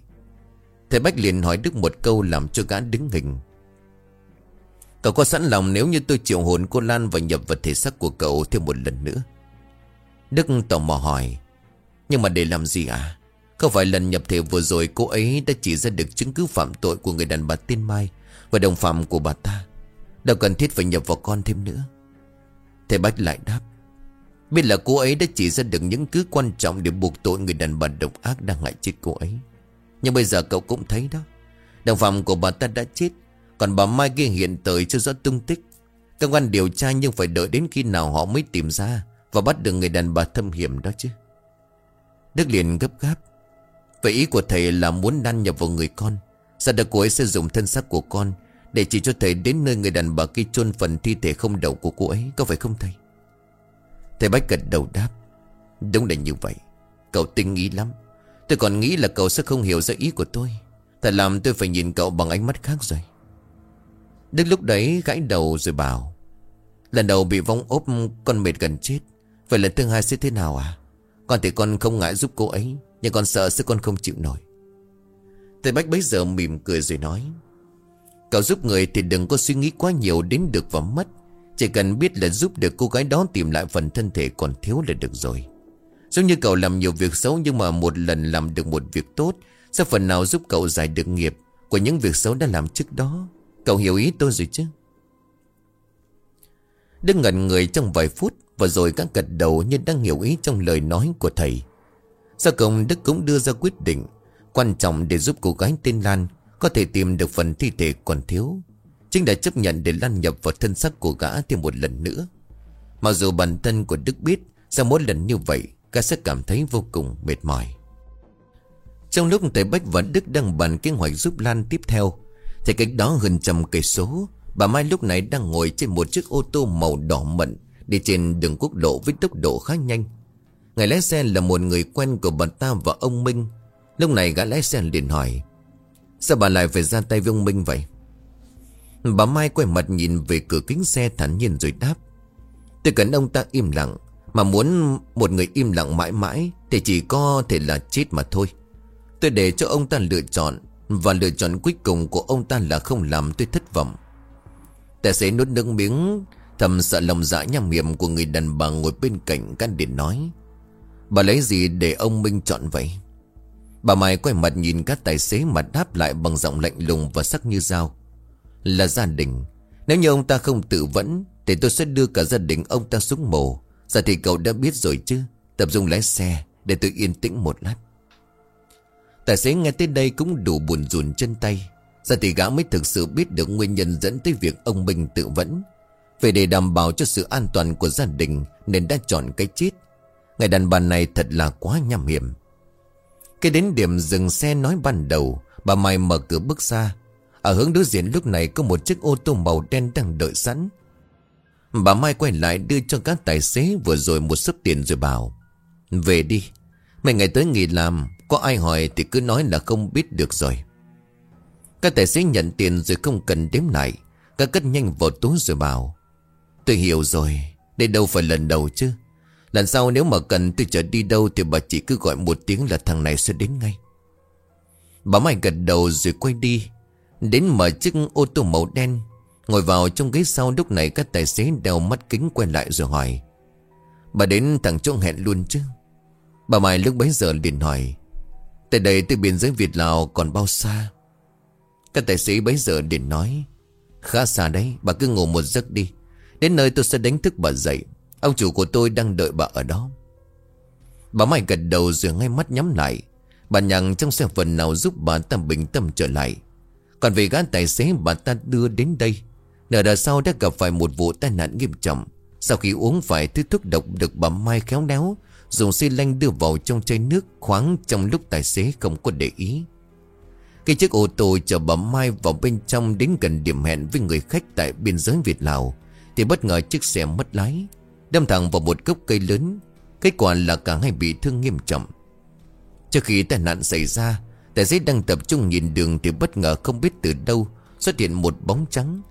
Thầy Bách liền hỏi Đức một câu làm cho gã đứng hình. Cậu có sẵn lòng nếu như tôi triệu hồn cô Lan và nhập vào thể xác của cậu thêm một lần nữa? Đức tò mò hỏi. Nhưng mà để làm gì à Không phải lần nhập thể vừa rồi cô ấy đã chỉ ra được chứng cứ phạm tội của người đàn bà tên Mai Và đồng phạm của bà ta. Đâu cần thiết phải nhập vào con thêm nữa. Thầy Bách lại đáp. Biết là cô ấy đã chỉ ra được những cứ quan trọng để buộc tội người đàn bà độc ác đang hại chết cô ấy. Nhưng bây giờ cậu cũng thấy đó. Đồng phạm của bà ta đã chết. Còn bà Mai kia hiện tới chưa rõ tung tích. Công an điều tra nhưng phải đợi đến khi nào họ mới tìm ra và bắt được người đàn bà thâm hiểm đó chứ. Đức liền gấp gáp. Vậy ý của thầy là muốn đan nhập vào người con. Sao được cô ấy sẽ dùng thân xác của con để chỉ cho thầy đến nơi người đàn bà kia chôn phần thi thể không đầu của cô ấy. Có phải không thầy? Thầy Bách gật đầu đáp, Đúng là như vậy. Cậu tinh nghĩ lắm. Tôi còn nghĩ là cậu sẽ không hiểu ra ý của tôi. Thật làm tôi phải nhìn cậu bằng ánh mắt khác rồi. Đức lúc đấy gãi đầu rồi bảo, Lần đầu bị vong ốp, con mệt gần chết. Vậy lần thứ hai sẽ thế nào à? Con thì con không ngại giúp cô ấy, Nhưng con sợ sẽ con không chịu nổi. Thầy Bách bấy giờ mỉm cười rồi nói, Cậu giúp người thì đừng có suy nghĩ quá nhiều đến được và mất chỉ cần biết là giúp được cô gái đó tìm lại phần thân thể còn thiếu là được rồi. Giống như cậu làm nhiều việc xấu nhưng mà một lần làm được một việc tốt sẽ phần nào giúp cậu giải được nghiệp của những việc xấu đã làm trước đó. Cậu hiểu ý tôi rồi chứ? Đức ngẩn người trong vài phút và rồi các gật đầu như đang hiểu ý trong lời nói của thầy. Sau cùng Đức cũng đưa ra quyết định quan trọng để giúp cô gái tên Lan có thể tìm được phần thi thể còn thiếu. Chính đã chấp nhận để lan nhập vào thân xác của gã thêm một lần nữa. Mặc dù bản thân của Đức biết Sau mỗi lần như vậy, Gã sẽ cảm thấy vô cùng mệt mỏi. Trong lúc thầy Bách và Đức đang bàn kế hoạch giúp Lan tiếp theo, Thì cách đó gần trăm cây số, Bà Mai lúc này đang ngồi trên một chiếc ô tô màu đỏ mận Đi trên đường quốc lộ với tốc độ khá nhanh. Người lái xe là một người quen của bà ta và ông Minh. Lúc này gã lái xe liền hỏi, Sao bà lại phải ra tay với ông Minh vậy? Bà Mai quay mặt nhìn về cửa kính xe thản nhiên rồi đáp. Tôi cần ông ta im lặng, Mà muốn một người im lặng mãi mãi Thì chỉ có thể là chết mà thôi. Tôi để cho ông ta lựa chọn, Và lựa chọn cuối cùng của ông ta là không làm tôi thất vọng. Tài xế nuốt nước miếng, Thầm sợ lòng dạ nham hiểm của người đàn bà ngồi bên cạnh căn điện nói. Bà lấy gì để ông Minh chọn vậy? Bà Mai quay mặt nhìn các tài xế mà đáp lại bằng giọng lạnh lùng và sắc như dao là gia đình. Nếu như ông ta không tự vẫn, Thì tôi sẽ đưa cả gia đình ông ta xuống mồ. Giờ thì cậu đã biết rồi chứ? Tập trung lái xe để tôi yên tĩnh một lát. Tài xế nghe tới đây cũng đủ buồn rùn chân tay. Giờ thì gã mới thực sự biết được nguyên nhân dẫn tới việc ông Minh tự vẫn. Về để đảm bảo cho sự an toàn của gia đình Nên đã chọn cái chết. Ngày đàn bà này thật là quá nham hiểm. Cái đến điểm dừng xe nói ban đầu, Bà Mai mở cửa bước ra ở hướng đối diện lúc này có một chiếc ô tô màu đen đang đợi sẵn. Bà Mai quay lại đưa cho các tài xế vừa rồi một số tiền rồi bảo, Về đi, Mấy ngày tới nghỉ làm, Có ai hỏi thì cứ nói là không biết được rồi. Các tài xế nhận tiền rồi không cần đếm lại, Các cất nhanh vào túi rồi bảo, Tôi hiểu rồi, Đây đâu phải lần đầu chứ. Lần sau nếu mà cần tôi chở đi đâu Thì bà chỉ cứ gọi một tiếng là thằng này sẽ đến ngay. Bà Mai gật đầu rồi quay đi. Đến mở chiếc ô tô màu đen, Ngồi vào trong ghế sau lúc này các tài xế đeo mắt kính quay lại rồi hỏi, Bà đến thằng chỗ hẹn luôn chứ? Bà Mai lúc bấy giờ liền hỏi Tại đây từ biên giới Việt Lào còn bao xa? Các tài xế bấy giờ liền nói, Khá xa đấy, Bà cứ ngủ một giấc đi. Đến nơi tôi sẽ đánh thức bà dậy. Ông chủ của tôi đang đợi bà ở đó. Bà Mai gật đầu rồi ngay mắt nhắm lại. Bà nhằng trong xe phần nào giúp bà tâm bình tâm trở lại còn về gã tài xế bà ta đưa đến đây, Nửa đời sau đã gặp phải một vụ tai nạn nghiêm trọng. Sau khi uống phải thứ thuốc độc được bà Mai khéo léo, Dùng xi lanh đưa vào trong chai nước khoáng trong lúc tài xế không có để ý. Khi chiếc ô tô chở bà Mai vào bên trong đến gần điểm hẹn với người khách tại biên giới Việt Lào, Thì bất ngờ chiếc xe mất lái, Đâm thẳng vào một gốc cây lớn. Kết quả là cả hai bị thương nghiêm trọng. Trước khi tai nạn xảy ra Tài xế đang tập trung nhìn đường thì bất ngờ không biết từ đâu xuất hiện một bóng trắng.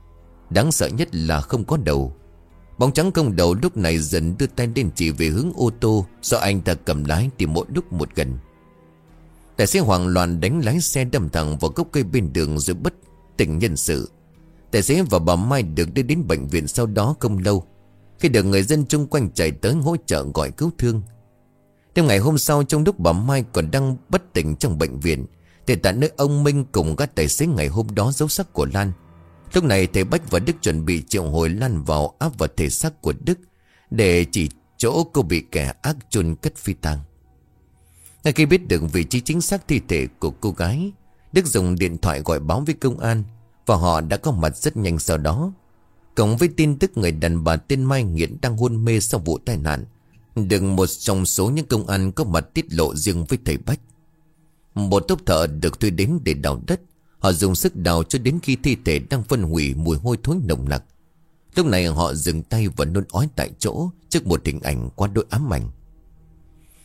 Đáng sợ nhất là không có đầu. Bóng trắng không đầu lúc này dần đưa tay lên chỉ về hướng ô tô, Do anh ta cầm lái tìm mỗi lúc một gần Tài xế hoảng loạn đánh lái xe đâm thẳng vào gốc cây bên đường rồi bất tỉnh nhân sự Tài xế và bà Mai được đưa đến bệnh viện sau đó không lâu Khi được người dân chung quanh chạy tới hỗ trợ gọi cứu thương Thêm ngày hôm sau, trong lúc bà Mai còn đang bất tỉnh trong bệnh viện, Thì tại nơi ông Minh cùng các tài xế ngày hôm đó dấu sắc của Lan. Lúc này, thầy Bách và Đức chuẩn bị triệu hồi Lan vào áp vào thể xác của Đức Để chỉ chỗ cô bị kẻ ác chôn cất phi tang. Ngay khi biết được vị trí chính xác thi thể của cô gái, Đức dùng điện thoại gọi báo với công an Và họ đã có mặt rất nhanh sau đó. Cộng với tin tức người đàn bà tên Mai Nghiện đang hôn mê sau vụ tai nạn Đừng một trong số những công an có mặt tiết lộ riêng với thầy Bách. Một tốc thợ được thuê đến để đào đất. Họ dùng sức đào cho đến khi thi thể đang phân hủy mùi hôi thối nồng nặc. Lúc này họ dừng tay và nôn ói tại chỗ Trước một hình ảnh quá đôi ám ảnh.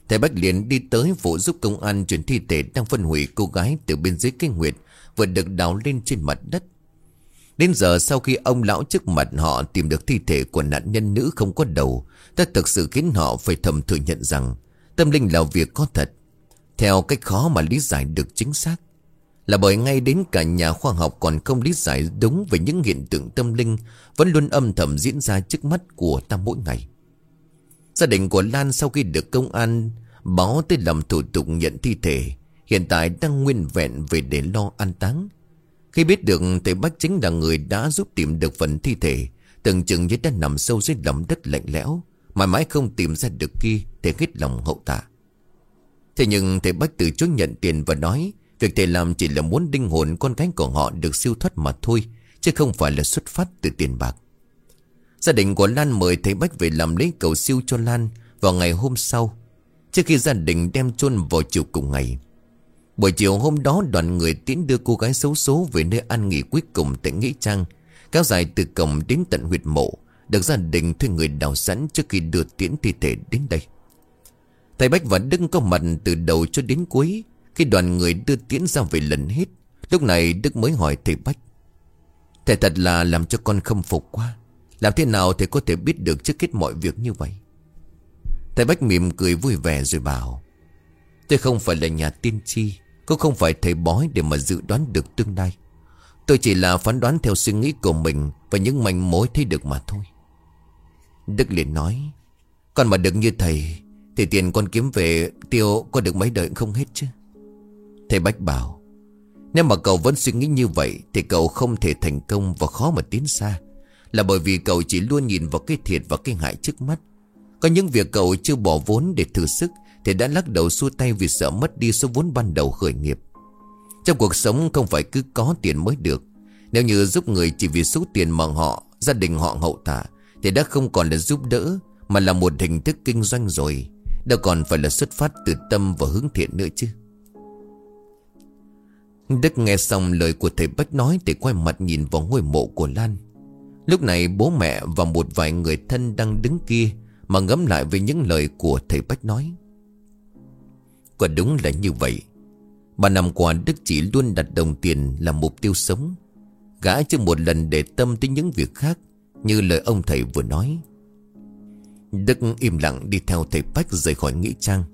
Thầy Bách liền đi tới phụ giúp công an chuyển thi thể đang phân hủy cô gái từ bên dưới cây nguyệt Vừa được đào lên trên mặt đất. Đến giờ sau khi ông lão trước mặt họ tìm được thi thể của nạn nhân nữ không có đầu, ta thực sự khiến họ phải thầm thừa nhận rằng tâm linh là việc có thật. Theo cách khó mà lý giải được chính xác. Là bởi ngay đến cả nhà khoa học còn không lý giải đúng về những hiện tượng tâm linh, vẫn luôn âm thầm diễn ra trước mắt của ta mỗi ngày. Gia đình của Lan sau khi được công an báo tới làm thủ tục nhận thi thể, hiện tại đang nguyên vẹn về để lo an táng. Khi biết được thầy Bách chính là người đã giúp tìm được phần thi thể Từng chừng như đã nằm sâu dưới lòng đất lạnh lẽo, Mãi mãi không tìm ra được kia Thầy hết lòng hậu tạ. Thế nhưng thầy Bách từ chối nhận tiền và nói, Việc thầy làm chỉ là muốn đinh hồn con gái của họ được siêu thoát mà thôi, Chứ không phải là xuất phát từ tiền bạc. Gia đình của Lan mời thầy Bách về làm lễ cầu siêu cho Lan Vào ngày hôm sau, Trước khi gia đình đem chôn vào chiều cùng ngày. Buổi chiều hôm đó, đoàn người tiến đưa cô gái xấu số về nơi ăn nghỉ cuối cùng tại Nghĩa Trang, Kéo dài từ cổng đến tận huyệt mộ, Được gia đình thuê người đào sẵn trước khi đưa tiễn thi thể đến đây. Thầy Bách và Đức có mặt từ đầu cho đến cuối. Khi đoàn người đưa tiễn ra về lần hết, Lúc này Đức mới hỏi thầy Bách, Thầy thật là làm cho con khâm phục quá. Làm thế nào thầy có thể biết được trước kết mọi việc như vậy? Thầy Bách mỉm cười vui vẻ rồi bảo, Tôi không phải là nhà tiên tri cũng không phải thầy bói để mà dự đoán được tương lai. Tôi chỉ là phán đoán theo suy nghĩ của mình Và những manh mối thấy được mà thôi. Đức liền nói Còn mà được như thầy, Thì tiền con kiếm về tiêu có được mấy đời không hết chứ? Thầy Bách bảo, Nếu mà cậu vẫn suy nghĩ như vậy, Thì cậu không thể thành công và khó mà tiến xa. Là bởi vì cậu chỉ luôn nhìn vào cái thiệt và cái hại trước mắt. Có những việc cậu chưa bỏ vốn để thử sức thì đã lắc đầu xua tay vì sợ mất đi số vốn ban đầu khởi nghiệp. Trong cuộc sống không phải cứ có tiền mới được. Nếu như giúp người chỉ vì số tiền mà họ, Gia đình họ hậu tạ Thì đã không còn là giúp đỡ, Mà là một hình thức kinh doanh rồi. Đâu còn phải là xuất phát từ tâm và hướng thiện nữa chứ. Đức nghe xong lời của thầy Bách nói Thì quay mặt nhìn vào ngôi mộ của Lan. Lúc này bố mẹ và một vài người thân đang đứng kia Mà ngẫm lại về những lời của thầy Bách nói. Quả đúng là như vậy. Ba năm qua, Đức chỉ luôn đặt đồng tiền là mục tiêu sống. Gã chưa một lần để tâm tới những việc khác, Như lời ông thầy vừa nói. Đức im lặng đi theo thầy Bách rời khỏi nghĩa trang.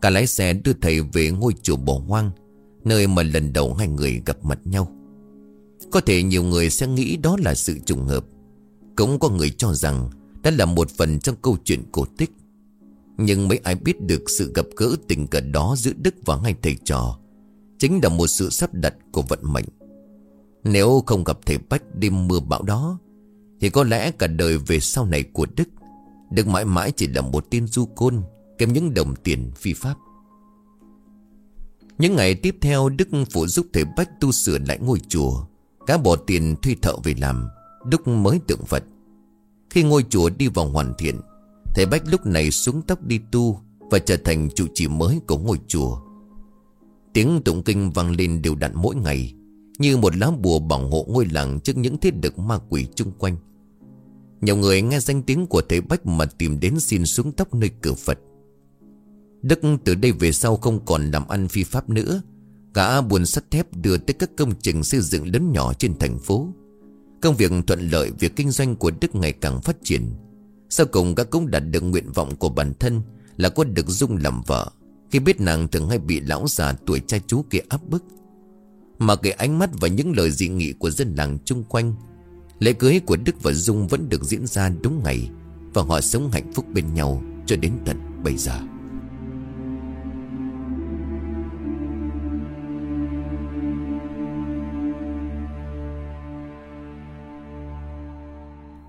Cả lái xe đưa thầy về ngôi chùa bỏ hoang, Nơi mà lần đầu hai người gặp mặt nhau. Có thể nhiều người sẽ nghĩ đó là sự trùng hợp. Cũng có người cho rằng Đó là một phần trong câu chuyện cổ tích nhưng mấy ai biết được sự gặp gỡ tình cờ đó giữa Đức và hai thầy trò Chính là một sự sắp đặt của vận mệnh. Nếu không gặp thầy Bách đêm mưa bão đó, Thì có lẽ cả đời về sau này của Đức Đức mãi mãi chỉ là một tên du côn Kèm những đồng tiền phi pháp. Những ngày tiếp theo, Đức phụ giúp thầy Bách tu sửa lại ngôi chùa Cá bỏ tiền thuê thợ về làm Đức mới tượng Phật. Khi ngôi chùa đi vào hoàn thiện Thầy Bách lúc này xuống tóc đi tu Và trở thành trụ trì mới của ngôi chùa. Tiếng tụng kinh vang lên đều đặn mỗi ngày, Như một lá bùa bảo hộ ngôi làng Trước những thiết lực ma quỷ chung quanh. Nhiều người nghe danh tiếng của thầy Bách Mà tìm đến xin xuống tóc nơi cửa Phật. Đức từ đây về sau không còn làm ăn phi pháp nữa Cả buồn sắt thép đưa tới các công trình xây dựng lớn nhỏ trên thành phố. Công việc thuận lợi, Việc kinh doanh của Đức ngày càng phát triển. Sau cùng các cũng đạt được nguyện vọng của bản thân Là có được Dung làm vợ. Khi biết nàng thường hay bị lão già tuổi trai chú kia áp bức, Mà cái ánh mắt và những lời dị nghị của dân làng chung quanh, Lễ cưới của Đức và Dung vẫn được diễn ra đúng ngày Và họ sống hạnh phúc bên nhau cho đến tận bây giờ.